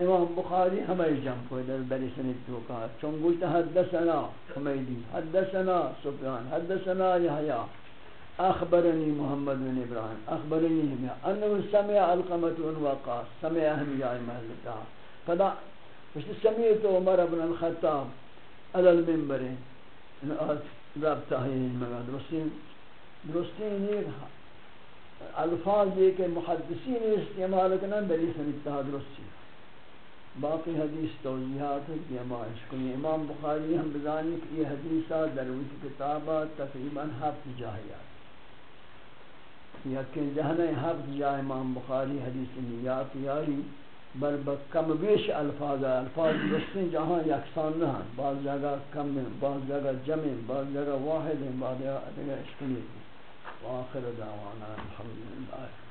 إمام بخاری ہمیں جم کو در بری سنت قلت چون گوشت حدثنا حمیدی. حدثنا سبحان حدثنا یحیی. اخبرني محمد بن إبراهيم اخبرني انه سمع القمة وقاص سمعهم يا مالك فدا مش سمعت عمر بن الخطاب على المنبر رابطه هي المغاد وسين درستی نہیں الفاظ یہ کہ محدثین استعمال کنن در اس درستی۔ باقی حدیث توضیحات ہے کہ ہمارش کنی۔ امام بخاری ہم بزانی کہ یہ حدیثہ درویت کتابہ تقریباً ہفت جاہیات یقین جہنہ ہفت جاہ امام بخاری حدیث نیات یاری، بل کم بیش الفاظ الفاظ درستی جہاں یکسان نہ بعض جگہ کم بعض جگہ جمع بعض جگہ واحد ہیں، بعض جگہ اشکلی وآخر دعوانا الحمد لله.